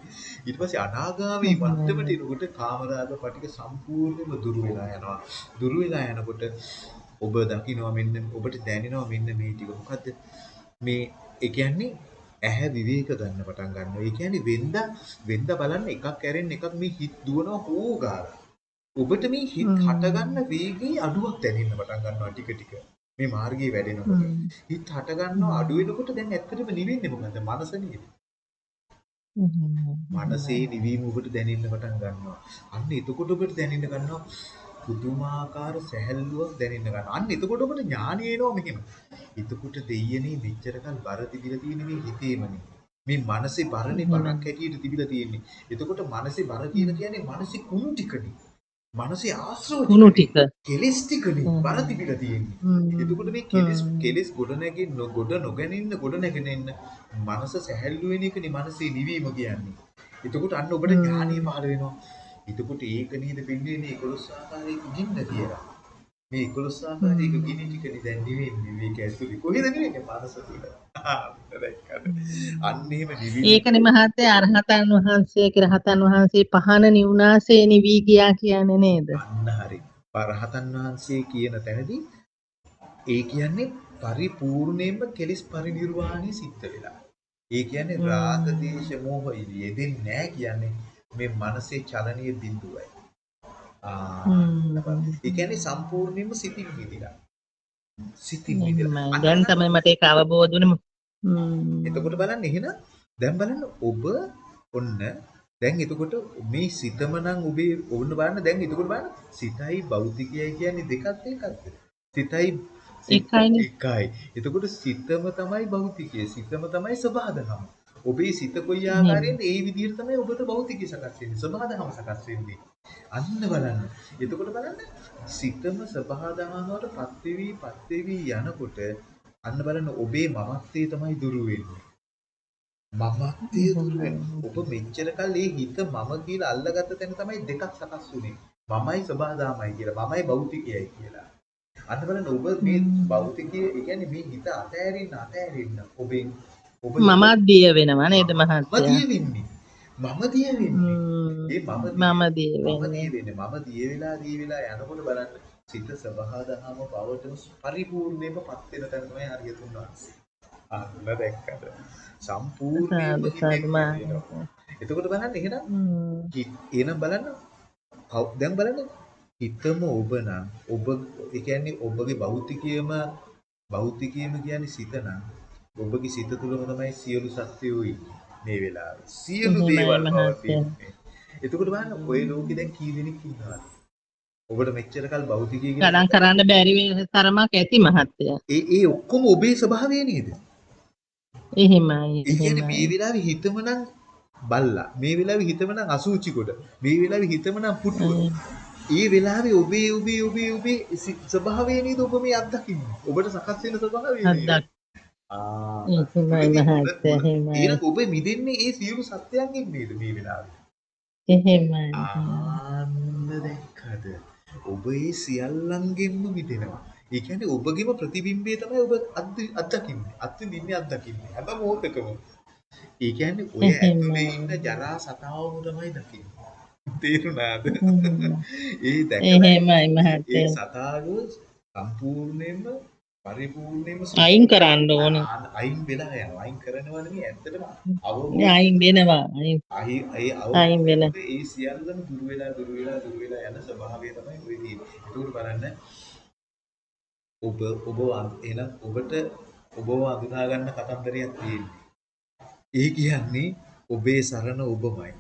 ඊට පස්සේ අනාගාමී මට්ටමට එනකොට කාමරාග පටික සම්පූර්ණයෙන්ම දුරු වෙලා යනවා. දුරු වෙලා යනකොට ඔබ දකිනවා මෙන්න ඔබට දැනෙනවා මෙන්න මේ ටික මොකද්ද මේ ඒ කියන්නේ ඇහැ විවේක ගන්න පටන් ගන්නවා. ඒ කියන්නේ වෙන්ද වෙන්ද බලන්න එකක් ඇරෙන්න එකක් මේ හිත දුවනවා හොෝගාලා. ඔබට මේ හිත. හටගන්න වේගයේ අඩුවක් දැනෙන්න පටන් ගන්නවා ටික ටික. මේ මාර්ගයේ වැඩෙනකොට. හිත හට ගන්නවා අඩු වෙනකොට දැන් ඇත්තටම නිවෙන්නේ මොකද්ද? මනස නිවෙන්නේ. මනසේ නිවීම ඔබට දැනෙන්න පටන් ගන්නවා. අන්න එතකොට ඔබට දැනෙන්න ගන්නවා පුදුමාකාර සැහැල්ලුවක් දැනෙන්න ගන්නවා. අන්න එතකොට ඔබට ඥානය එනවා මෙහෙම. එතකොට දෙයියනේ මෙච්චරකල් බර තිබිලා තියෙන මේ හිතේමනේ. මේ මනසේ බරනේ බරක් හැටියට තිබිලා තියෙන්නේ. එතකොට මනසේ බර කියලා කියන්නේ මනසේ කුණු ටිකනේ. මනසේ ආශ්‍රව කුණු ටික. කෙලස් ටිකනේ. බර තිබිලා තියෙන්නේ. එතකොට මේ කෙලස්. කෙලස් ගොඩ නැගෙන්න ගොඩ නොගැනින්න ගොඩ නැගෙන්න මනස සැහැල්ලු වෙන එකනේ මනසේ නිවීම කියන්නේ. එතකොට අන්න ඔබට. ඥානිය පහළ වෙනවා. එතකොට ඒක නේද පින්නේ 11 ආකාරයක ගින්න කියලා. මේ 11 ආකාරයක. ගිනි ටිකනේ දැන් නිවෙන්නේ මේක ඇතුලේ. කොහෙද නිවෙන්නේ මනස තුල. අන්න එහෙම නිවීම ඒකනේ මහත්තයා අරහතන් වහන්සේ රහතන් වහන්සේ පහන නිවුනාසේ නිවි ගියා කියන්නේ නේද? අන්න හරි. පරහතන් වහන්සේ කියන තැනදී ඒ කියන්නේ පරිපූර්ණයෙන්ම කෙලිස් පරිනිර්වාණය සිද්ධ වෙලා. ඒ කියන්නේ. රාග දේශ මොහ යෙදෙන්නේ නැහැ කියන්නේ මේ මනසේ චලනීය බිඳුවයි. ඒ කියන්නේ සම්පූර්ණයෙන්ම සිතින් මිදිලා. සිතින්. අන්න දැන්. තමයි මට ඒක අවබෝධ වුනේ. එතකොට බලන්න එහෙනම් දැන් බලන්න ඔබ ඔන්න දැන් එතකොට මේ සිතම නම් ඔබේ ඔන්න බලන්න දැන් එතකොට බලන්න සිතයි භෞතිකයයි කියන්නේ දෙකක් එකක්ද සිතයි සිත එකයිනේ. එකයි එතකොට සිතම තමයි භෞතිකය සිතම තමයි සබහාදහම ඔබේ සිත කොයි ආකාරයෙන්ද ඒ විදිහට තමයි ඔබට භෞතිකය සකස් වෙන්නේ සබහාදහම සකස් වෙන්නේ අන්න බලන්න එතකොට බලන්න සිතම සබහාදහම වලට පත් වෙවි පත් වෙවි යනකොට අන්න බලන්න ඔබේ මමත්වයේ තමයි දුරු වෙන්නේ. මමත්වයේ දුරු වෙන්නේ. ඔබ මෙච්චර කල් මේ හිත මම කියලා අල්ලගත්ත තැන තමයි දෙකක් සකස් වුනේ. මමයි සබහාදාමයි කියලා. මමයි භෞතිකයයි කියලා. අන්න බලන්න ඔබ මේ භෞතිකයේ කියන්නේ මේ හිත අතෑරින්න අතෑරින්න ඔබෙන් ඔබ මමත් දිය වෙනවා නේද මම මහත්තයා? දිය වෙන්නේ. මම දිය වෙන්නේ. ඒ මම දිය- මම මම වෙන්නේ. මම දිය වෙලා දිය වෙලා යනකොට බලන්න සිත සබහාදහම පවටම පරිපූර්ණයෙන්ම පත් වෙන තැන තමයි හරියට උන්වහන්සේ. අන්න දැක්කද? සම්පූර්ණයෙන්ම. එතකොට බලන්න එහෙනම් එහෙනම් බලන්න දැන් බලන්න හිතම ඔබ නම් ඔබ ඒ කියන්නේ ඔබගේ භෞතිකයම භෞතිකයම කියන්නේ සිත නම් ඔබගේ සිත තුළම තමයි සියලු සත්‍යෝ ඉන්නේ මේ වෙලාවේ. සියලු දේවල්. පවතින්නේ. එතකොට බලන්න ඔය ලෝකේ දැන් කී දෙනෙක් ඉන්නවද? ඔබට මෙච්චර කල් භෞතිකය ගණන් කරන්න බැරි වෙන තරමක් ඇති මහත්තයා. ඒ ඒ ඔක්කොම ඔබේ ස්වභාවය නේද? එහෙමයි. ඒ කියන්නේ. මේ වෙලාවේ හිතම නම් බල්ලා. මේ වෙලාවේ හිතම නම් අසූචි කොට. මේ වෙලාවේ හිතම නම් පුටුව. ඒ වෙලාවේ ඔබේ ඔබේ ඔබේ ඔබේ ස්වභාවය නේද ඔබ මේ අත්දකින්නේ. ඔබට සකස් වෙන ස්වභාවය නේද? එහෙමයි මහත්තයා. එහෙමයි. එහෙනම් ඔබ මිදෙන්නේ ඒ සියලු සත්‍යයන්ගෙන් නේද මේ වෙලාවේ? එහෙමයි. ආන්න දැක්කද? ඔබ ඒ සියල්ලංගෙන්ම මිදෙනවා. ඒ කියන්නේ ඔබගේම ප්‍රතිබිම්බය තමයි ඔබ අත්- අත්දකින්නේ. අත්විඳින්නේ අත්දකින්නේ. හැම මොහොතකම. ඒ කියන්නේ ඔය. ඇතුලේ ඉන්න ජරා සතාවම තමයි දකින්නේ. තේරුණාද? ඒ දැකලා එහෙමයි ඒ මහත්තයා. සතාව සම්පූර්ණයෙන්ම පරිපූර්ණයෙන්ම අයින් කරන්න ඕන. අයින් වෙලා යනවා. අයින් කරනවා නෙමෙයි ඇත්තටම අවබෝධ අයින් වෙනවා. අයින් අහි අයි අයින් වෙන. ඒ සියල්ලම දුර වෙලා දුර වෙලා දුර වෙලා යන ස්වභාවය තමයි ඔය තියෙන්නේ. ඒකෝට බලන්න ඔබ ඔබ එහෙනම් ඔබට ඔබව අඳුනා ගන්න කතන්දරයක් තියෙන්නේ. ඒ කියන්නේ ඔබේ සරණ ඔබමයි.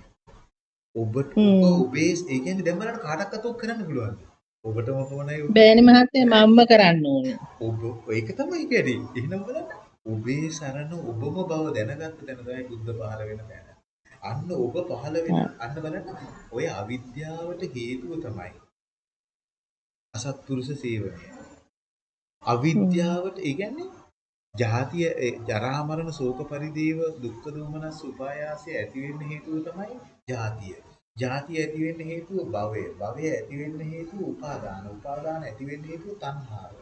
ඔබට ඔබ ඒ කියන්නේ දැන් බලන්න කාටවත් කරන්න පුළුවන්ද? ඔබටම පමණයි ඔබ බෑනේ මහත්තයා මම්ම කරන්න ඕනේ. ඔබ ඒක තමයි කියන්නේ. එහෙනම් බලන්න ඔබේ සරණ ඔබම බව දැනගත්ත තැන තමයි බුද්ධ පහළ වෙන තැන. අන්න ඔබ පහළ වෙන අන්න බලන්න ඔය අවිද්‍යාවට හේතුව තමයි අසත්පුරුෂ සේවනය. අවිද්‍යාවට ඒ කියන්නේ ජාතිය ජරා මරණ ශෝක පරිදේව දුක්ඛ දෝමනස් උපායාසය ඇති වෙන්න හේතුව තමයි ජාතිය. ජාතිය ඇති වෙන්න හේතුව භවය. භවය ඇති වෙන්න හේතුව උපාදාන. උපාදාන ඇති වෙන්න හේතුව තණ්හාව.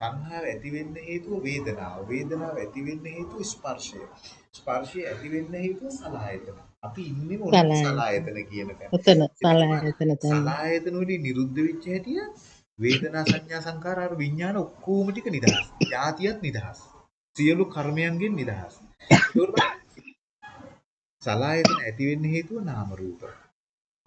තණ්හාව ඇති වෙන්න හේතුව වේදනාව. වේදනාව ඇති වෙන්න හේතුව ස්පර්ශය. ස්පර්ශය ඇති වෙන්න හේතුව සලආයතන. අපි ඉන්නේ මොන සලආයතන. සලආයතන කියන තැන. ඔතන සලායතන තමයි. සලආයතන වලින් නිරුද්ධ වෙච්ච හැටිය වේදනා සංඥා සංකාර ආර විඥාන ඔක්කොම ටික නිදහස්. જાතියත් නිදහස්. සියලු කර්මයන්ගෙන් නිදහස්. සලආයතන ඇති වෙන්න හේතුව නාම රූප.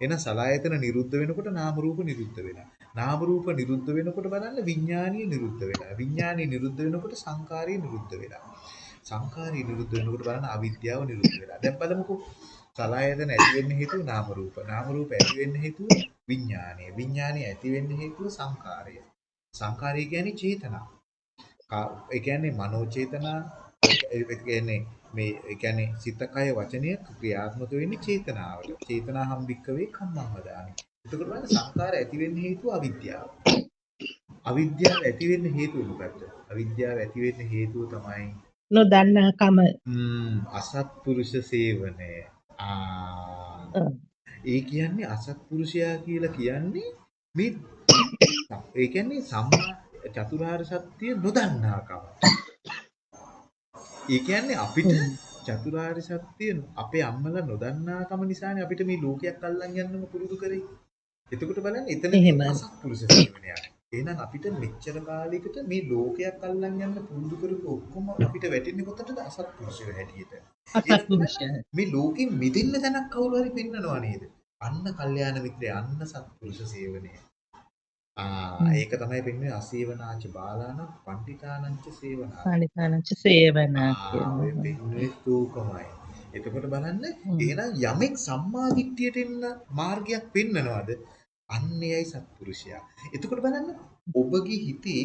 එහෙනම් සලආයතන නිරුද්ධ වෙනකොට නාම රූප නිරුද්ධ වෙනවා. නාම රූප නිරුද්ධ වෙනකොට බලන්න විඥානීය නිරුද්ධ වෙනවා. විඥානීය නිරුද්ධ වෙනකොට සංකාරී නිරුද්ධ වෙනවා. සංකාරී නිරුද්ධ වෙනකොට බලන්න අවිද්‍යාව නිරුද්ධ වෙනවා. දැන් බලමුකෝ සලආයතන ඇති වෙන්න හේතුව නාම රූප. නාම රූප ඇති වෙන්න හේතුව විඥානය. විඥානය ඇති වෙන්න හේතුව සංකාරය. සංකාරය කියන්නේ චේතනා. කා- ඒ කියන්නේ මනෝ චේතනා ඒ කියන්නේ මේ කියන්නේ සිත කය වචනය ක්‍රියාත්මක වෙන්නේ චේතනාවට. චේතනා හම්බික්කවේ කම්මං වදානි. එතකොට බලන්න සංකාර ඇති වෙන්න හේතුව අවිද්‍යාව. අවිද්‍යාව ඇති වෙන්න හේතුව මොකද්ද? අවිද්‍යාව ඇති වෙන්න හේතුව තමයි නොදන්නාකම. ම්ම් අසත්පුරුෂ සේවනය. ආ. ඒ කියන්නේ අසත්පුරුෂයා කියලා කියන්නේ මේ ඒ කියන්නේ සම්මා චතුරාර්ය සත්‍ය නොදන්නාකම. ඒ කියන්නේ අපිට. චතුරාර්ය සත්‍ය අපේ අම්මලා නොදන්නාකම නිසානේ අපිට මේ ලෝකයක් අල්ලන් යන්නම පුරුදු කරේ. එතකොට බලන්න එතන එහෙමයි. අසත්පුරුෂ සේවනයක්. එහෙනම් අපිට මෙච්චර කාලයකට මේ ලෝකයක් අල්ලන් යන්න පුරුදු කරපු ඔක්කොම අපිට වැටෙන්නේ කොතනද අසත්පුරුෂය හැටියට. අසත්පුරුෂය. මේ ලෝකෙන් මිදෙන්න තැනක් කවුරු හරි පෙන්නනවා නේද? අන්න කල්යාණ මිත්‍රය අන්න සත්පුරුෂ සේවනය. ආ හ්ම්. ඒක තමයි පෙන්වන්නේ අසේවනාච බාලාන පණ්ඩිතානංච සේවනා. අනිකානච සේවනා ආ ඔය කියනවා. පෙන්වන්නේ තූකමයි. එතකොට බලන්න හ්ම්. එහෙනම් යමෙක් සම්මා දිට්ඨියට එන්න මාර්ගයක් පෙන්නනවාද? අන්නේයි සත්පුරුෂයා. එතකොට බලන්න ඔබගේ හිතේ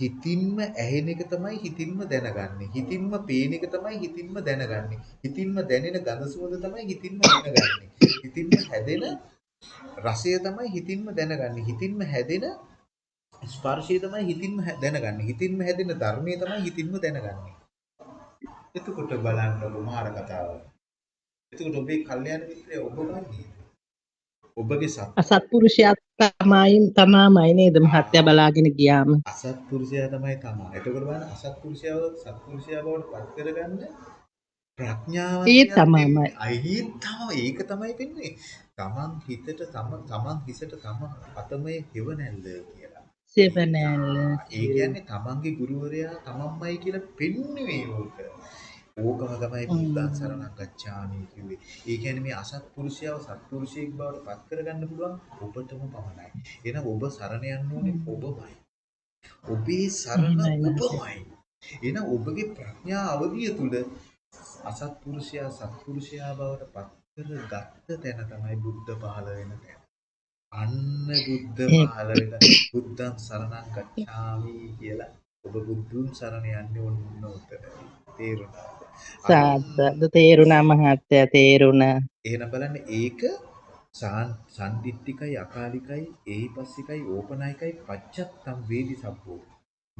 හිතින්ම ඇහෙන එක තමයි හිතින්ම දැනගන්නේ. හිතින්ම පේන එක තමයි හිතින්ම දැනගන්නේ. හිතින්ම දැනෙන ගඳ සුවඳ තමයි හිතින්ම දැනගන්නේ. හිතින්ම හැදෙන රසය තමයි හිතින්ම දැනගන්නේ. හිතින්ම හැදෙන ස්පර්ශය තමයි හිතින්ම දැනගන්නේ. හිතින්ම හැදෙන ධර්මය තමයි හිතින්ම දැනගන්නේ. එතකොට බලන්න රුමාර කතාව. එතකොට ඔබේ කල්යාණ මිත්‍රය ඔබ ගන්නේ. ඔබගේ සත් අසත්පුරුෂයා තමයි තමාමයි නේද මහත්තයා බලාගෙන ගියාම. අසත්පුරුෂයා තමයි තමා. එතකොට බලන්න අසත්පුරුෂයාව සත්පුරුෂයා බවට පත් කරගන්න ප්‍රඥාව ඒ තමයිමයි. අයි තමයි ඒක තමයි වෙන්නේ. තමන් හිතට තම තමන් හිසට තම අතමේ හෙව නැල්ල කියලා. සෙවනැල්ල. ඒ කියන්නේ තමන්ගේ ගුරුවරයා තමන්මයි කියලා පෙන්වන්නේ ඕක. ඕකම තමයි. බුද්ධං සරණං ගච්ඡාමි කිව්වේ. ඒ කියන්නේ මේ අසත්පුරුෂයව සත්පුරුෂයෙක් බවට පත් කරගන්න පුළුවන් ඔබටම පමණයි. එහෙනම් ඔබ සරණ යන්න ඕනේ. ඔබමයි. ඔබේ සරණ ඔබමයි. එහෙනම් ඔබගේ ප්‍රඥා අවධිය තුල අසත්පුරුෂයා සත්පුරුෂයා බවට පත් කරගත්ත තැන තමයි බුද්ධ පහළ වෙන තැන. අන්න බුද්ධ පහළ වෙන බුද්ධං සරණං ගච්ඡාමි කියලා ඔබ බුදුන් සරණ යන්නේ ඔන්න උතන. තේරුණාද? සාද්දද තේරුණා මහත්තයා තේරුණා. එහෙනම් බලන්න ඒක සන්දිට්ඨිකයි අකාලිකයි ඒහිපස්සිකයි ඕපනායකයි පච්චත්තම් වේදි සබ්බෝ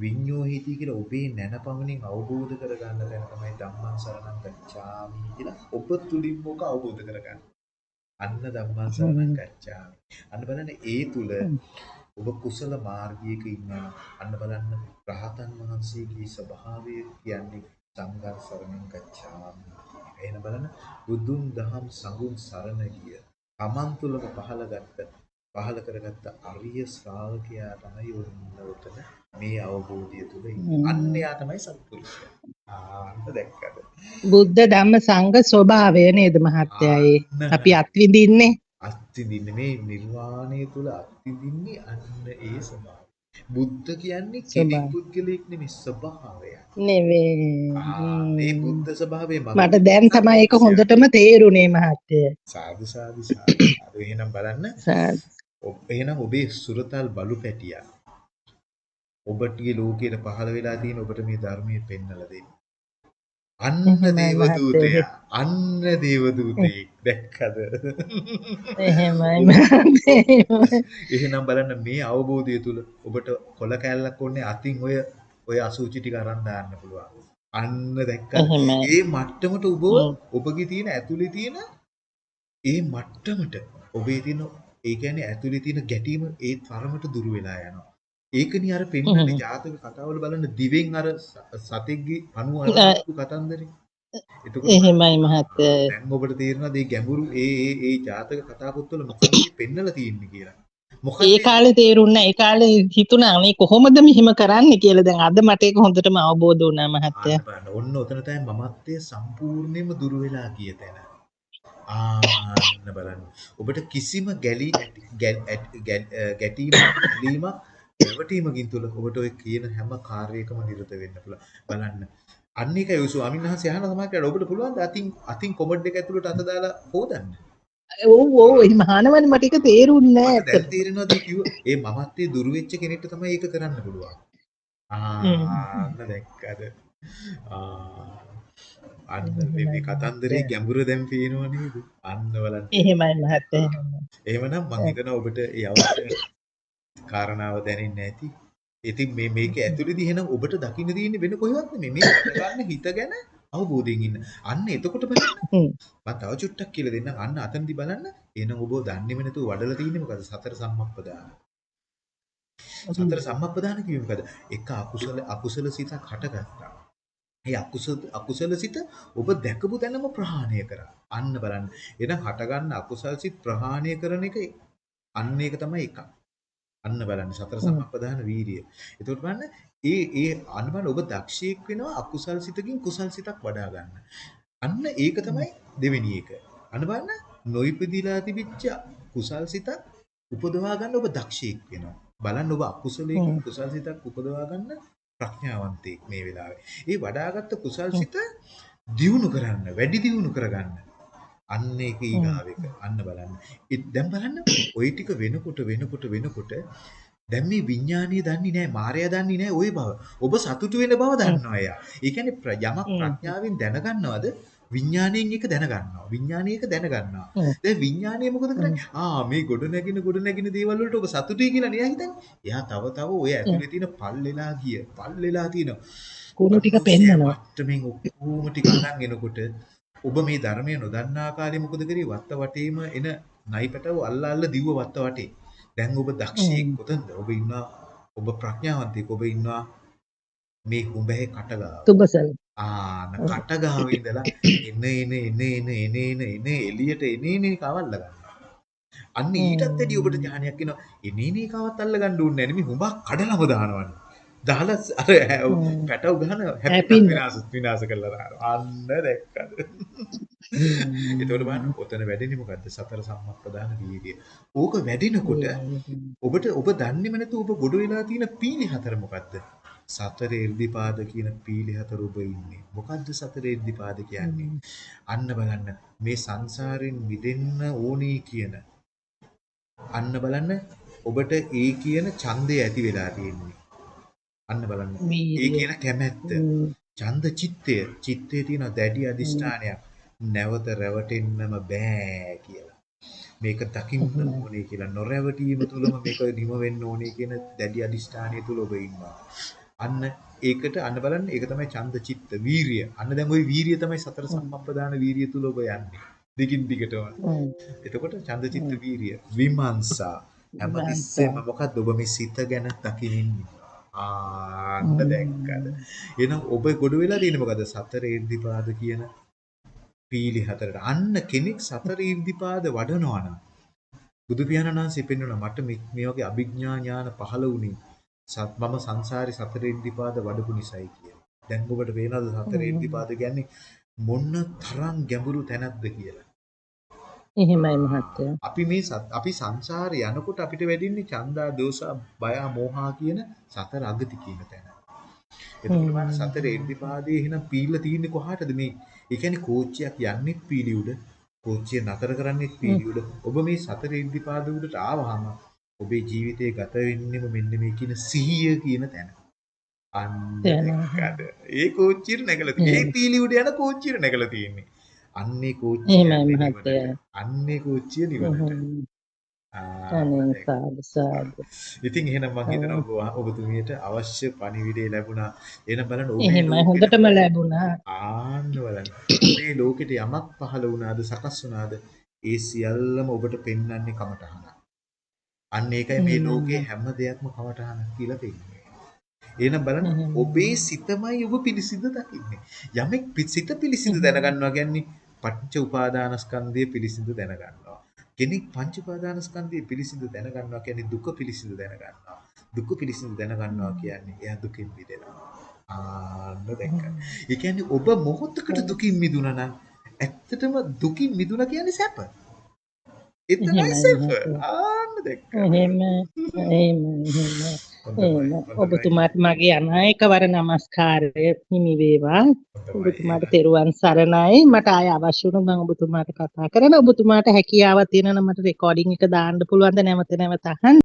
විඤ්ඤෝ හේති කියලා ඔබේ නැනපමණින් අවබෝධ කරගන්න තැන තමයි ධම්මං සරණං ගච්ඡාමි කියලා ඔබ තුලින් මොක අවබෝධ කරගන්න. අන්න ධම්මං සරණං ගච්ඡාමි. අන්න බලන්න ඒ තුල ඔබ කුසල මාර්ගයක ඉන්නවා. අන්න බලන්න රහතන් වහන්සේගේ ස්වභාවය කියන්නේ සංඝ සරණං ගච්ඡාමි. එහෙනම් බලන්න බුදුන් දහම් සංඝුන් සරණ ගිය තමන් තුළම පහළ ගත්ත පහළ කරගත්ත අරිය ශ්‍රාවකයා තමයි උන්නතන මේ අවබෝධය තුළ ඉන්නේ. අන්න යා තමයි සත්පුරුෂයා. ආන්න දැක්කද? බුද්ධ ධම්ම සංඝ ස්වභාවය නේද මහත්තයා ඒ අපි අත්විඳින්නේ අත්විඳින්නේ මේ නිර්වාණය තුළ අත්විඳින්නේ අන්න ඒ ස්වභාවය. බුද්ධ කියන්නේ කෙනෙක් පුද්ගලෙක් නෙමෙයි ස්වභාවයක්. නෙවෙයි. මේ බුද්ධ ස්වභාවය මට දැන් තමයි ඒක හොඳටම තේරුනේ මහත්තයා. සාදු සාදු සාදු. එහෙනම් බලන්න. එහෙනම් ඔබේ සුරතල් බලු පැටියා. ඔබටගේ ලෝකයට පහළ වෙලා තියෙන ඔබට මේ ධර්මයේ පෙන්වලා දෙන්නේ. අන්න දේවදූතයා අන්න දේවදූතයෙක් දැක්කද? එහෙමයි එහෙනම් බලන්න මේ අවබෝධය තුල ඔබට කොල කැල්ලක් ඕනේ අතින් ඔය ඔය අසුචි ටික අරන් දාන්න පුළුවන්. අන්න දැක්කද? ඒ මට්ටමට ඔබ ඔබගේ තියෙන ඇතුලේ තියෙන ඒ මට්ටමට ඔබේ තියෙන ඒ කියන්නේ ඇතුලේ තියෙන ගැටීම ඒ තරමට දුර වෙලා යනවා ඒකනේ අර පෙන්නන්නේ ජාතක කතාවල බලන්න දිවෙන් අර සතෙක්ගේ අරපු කතන්දරේ. එතකොට එහෙමයි මහත්තයා. දැන් ඔබට තේරෙනවද මේ ගැඹුරු ඒ ඒ ඒ ජාතක කතා පොත්වල මොකක්ද පෙන්නලා තියෙන්නේ කියලා. මොකද ඒ කාලේ තේරුණා ඒ කාලේ හිතුණා මේ කොහොමද මෙහෙම කරන්නේ කියලා දැන් අද මට ඒක හොඳටම අවබෝධ වුණා මහත්තයා. ඔන්න ඔතන තමයි මමත්වයේ සම්පූර්ණයෙන්ම දුර වෙලා ගිය තැන. ආන්න බලන්න. ඔබට කිසිම ගැලී ගැටීමක් ගැලීමක් රැවටීමකින් තුල ඔබට ඔය කියන හැම කාර්යයකම නිරත වෙන්න පුළුවන්. බලන්න. අන්න ඒකයි ඔය ස්වාමීන් වහන්සේ අහන තමයි කියලා ඔබට පුළුවන් ද අතින් අතින් කොමඩ් එක ඇතුළට අත දාලා හොදන්න. ඔව් ඔව් ඒ මහානවනේ මට ඒක තේරුන්නේ නැහැ. දැන් තේරෙනවද කිව්ව ඒ මමත්තේ දුර වෙච්ච කෙනෙක්ට තමයි ඒක කරන්න පුළුවන්. ආ දැක්කද? ආ අන්න මේ කතන්දරේ ගැඹුර දැන් පේනව නේද? අන්න බලන්න. එහෙමයි මහත්තයා. එහෙමනම් මම හිතනවා ඔබට ඒ අවශ්‍ය කාරණාව දැනෙන්නේ නැති. ඉතින් මේ මේක ඇතුළේදී එහෙනම් ඔබට දකින්න තියෙන්නේ වෙන කොහෙවත් නෙමෙයි. මේ ගන්න හිත ගැන අවබෝධයෙන් ඉන්න. අන්න එතකොට බලන්න. මම තව චුට්ටක් කියලා දෙන්නම්. අන්න අතනදී බලන්න. එහෙනම් ඔබ දන්නේම නැතුව වඩලා තියෙන්නේ මොකද? සතර සම්මප්පදාන. සතර සම්මප්පදාන කිව්වේ මොකද? එක අකුසල අකුසල සිතක් හටගත්තා. ඒ අකුසල අකුසල සිත ඔබ දැකපු තැනම ප්‍රහාණය කරා. අන්න බලන්න. එහෙනම් හටගන්න අකුසල සිත් ප්‍රහාණය කරන එක අන්න ඒක තමයි එකක්. අන්න බලන්න සතර සම්ප්‍රදාන වීරිය. එතකොට බලන්න ඒ ඒ අනුබල ඔබ දක්ෂයෙක් වෙනවා අකුසල් සිතකින් කුසල් සිතක් වඩා ගන්න. අන්න ඒක තමයි දෙවෙනි එක. අන්න බලන්න නොයිපදිලා තිබිච්ච කුසල් සිතක් උපදවා ගන්න ඔබ දක්ෂයෙක් වෙනවා. බලන්න ඔබ අකුසලයෙන් කුසල් සිතක් උපදවා ගන්න ප්‍රඥාවන්තයෙක් මේ වෙලාවේ. ඒ වඩාගත් කුසල් සිත දියුණු කරන්න, වැඩි දියුණු කරගන්න. අන්න ඒක ඊගාව එක. අන්න බලන්න. දැන් බලන්න ওই ටික වෙනකොට වෙනකොට වෙනකොට දැන් මේ විඥානීය දන්නේ නැහැ, මායя දන්නේ නැහැ ওই බව. ඔබ සතුටු වෙන බව දන්නවා එයා. ඒ කියන්නේ යමක් ප්‍රඥාවෙන් දැනගන්නවද? විඥාණයෙන් එක දැනගන්නවා. විඥාණය එක දැනගන්නවා. දැන් විඥාණය මොකද කරන්නේ? ආ මේ ගොඩ නැගින ගොඩ නැගින දේවල් වලට ඔබ සතුටුයි කියලා නෑ හිතන්නේ. එයා තව තව ඔය ඇතුලේ තියෙන පල්ලෙලා ගිය, පල්ලෙලා තියෙන කුණු ටික පෙන්නනවා. මට්ටමින් ඔක්කොම ටික ගන්න එනකොට ඔබ මේ ධර්මය නොදන්නා කාලේ මොකද කරේ? වත්ත වටේම එන නයිපටව අල්ලා අල්ලා දිව්ව වත්ත වටේ. දැන් ඔබ දක්ෂයෙක් කොතනද? ඔබ ඉන්නවා ඔබ ප්‍රඥාවන්තයෙක්. ඔබ ඉන්නවා මේ හුඹේ කටගාව. තුඹසල්. ආන කටගාව ඉඳලා එන එන එන එන එන එන එන එළියට එන එන කවල්ල ගන්න. අන්න ඊටත් වැඩි ඔබට ඥානයක් එනවා. එන එන කවත් අල්ල ගන්න ඕනේ නැහැ නෙමෙයි හුඹක් කඩලම දානවනේ. දාලා අර පැටව ගහන හැපි විනාශ විනාශ කරලා. අන්න දැක්කද? ඒතකොට බලන්න ඔතන වැඩෙන්නේ මොකද්ද? සතර සම්මප්පදාන වීර්යය. ඕක වැඩෙනකොට ඔබට ඔබ දන්නේම නැතුව ඔබ ගොඩ වෙලා තියෙන පීලි හතර මොකද්ද? සතර ඉර්ධිපාද කියන පීලි හතර ඔබ ඉන්නේ. මොකද්ද සතර ඉර්ධිපාද කියන්නේ? අන්න බලන්න මේ සංසාරෙන් මිදෙන්න ඕනේ කියන අන්න බලන්න ඔබට ඒ කියන ඡන්දය ඇති වෙලා තියෙන්නේ. අන්න බලන්න. ඒ. කියන කැමැත්ත. ඡන්ද චිත්තය. චිත්තයේ තියෙන දැඩි අදිෂ්ඨානයක්. නැවත රැවටෙන්නම බෑ කියලා. මේක දකින්න. ඕනේ කියලා නොරැවටීම තුලම මේක නිම වෙන්න ඕනේ කියන දැඩි අදිෂ්ඨානය තුල ඔබ ඉන්නවා. අන්න ඒකට අන්න බලන්න ඒක තමයි ඡන්ද චිත්ත වීරිය. අන්න දැන් ওই වීරිය තමයි සතර සම්ප්‍රදාන වීරිය තුල ඔබ යන්නේ. දිගින් දිගටම. එතකොට ඡන්ද චිත්ත වීරිය විමර්ශා හැමතිස්සෙම මොකද්ද ඔබ මේ සිත ගැන දකින්න. ආන්න දැක්කද. එහෙනම් ඔබ ගොඩ වෙලා තියෙන්නේ මොකද්ද? සතර ඉර්ධිපාද කියන පීලි හතරට. අන්න කෙනෙක් සතර ඉර්ධිපාද වඩනවා නම් බුදු පියාණන් වහන්සේ පෙන්වනවා මට මේ මේ වගේ අභිඥා ඥාන පහළ වුණේ සත් මම සංසාරේ සතර ඉර්ධිපාද වඩපු නිසායි කියලා. දැන් ඔබට පේනවද සතර හ්ම්. ඉර්ධිපාද කියන්නේ මොන තරම් ගැඹුරු තැනක්ද කියලා. එහෙමයි මහත්තයා. අපි මේ අපි සංසාරේ යනකොට අපිට වැඩින්නේ චන්දා දෝසා බය මෝහා කියන සතර අගති කියන තැන. එතකොට. බලන්න සතර ඉර්ධිපාදයේ එහෙනම් පීල්ල තියෙන්නේ කොහාටද මේ? ඒ කියන්නේ කෝච්චියක් යන්නේ පීලි උඩ, කෝච්චිය නතර කරන්නේ පීලි උඩ. ඔබ මේ සතර ඉර්ධිපාද උඩට ආවහම ඔබේ ජීවිතේ ගත වෙන්නෙම මෙන්න මේ කියන සිහිය කියන තැන. අන්න. දැක්කද? ඒ කෝච්චියට නැගලා තියෙන්නේ. ඒ පීලි උඩ යන කෝච්චියට නැගලා තියෙන්නේ. අන්නේ කෝච්චිය එහෙමයි මහත්තයා. අන්නේ කෝච්චිය නිවනට. ඉතින් එහෙනම් මම හිතනවා ඔබ ඔබතුමියට අවශ්‍ය පණිවිඩය ලැබුණා. එහෙනම් බලන්න ඔබේ එහෙමයි හොඳටම ලැබුණා. ආන්න බලන්න. මේ ලෝකෙට යමක් පහළ වුණාද සකස් වුණාද ඒ සියල්ලම ඔබට පෙන්වන්නේ කමටහන. අන්න ඒකයි මේ. ලෝකේ හැම දෙයක්ම කමටහන කියලා පෙන්නන්නේ. එහෙනම් බලන්න. ඔබේ සිතමයි ඔබ පිළිසිඳ දකින්නේ. යමෙක් සිත පිළිසිඳ. දැනගන්නවා කියන්නේ පංච උපාදානස්කන්ධය පිළිසිඳ දැනගන්නවා. කෙනෙක් පංච උපාදානස්කන්ධය පිළිසිඳ දැනගන්නවා කියන්නේ දුක පිළිසිඳ දැනගන්නවා. දුක පිළිසිඳ දැනගන්නවා කියන්නේ එයා දුකින් මිදෙනවා. ආන්න දැක්ක. ඒ කියන්නේ ඔබ මොහොතකට දුකින් මිදුණා නම් ඇත්තටම දුකින් මිදුණා කියන්නේ සැප. එතනයි සැප. ආන්න දැක්ක. එහෙම එහෙම එහෙම. ඔබතුමාට මගේ අනායකවර නමස්කාරය හිමි වේවා. ඔබතුමාට තෙරුවන් සරණයි. මට ආය අවශ්‍ය වුණොත් මම ඔබතුමාට කතා කරන ඔබතුමාට හැකියාවක් තියෙනවා මට රෙකෝඩින් එක දාන්න පුළුවන්ද? නැවත නැවත අහන්න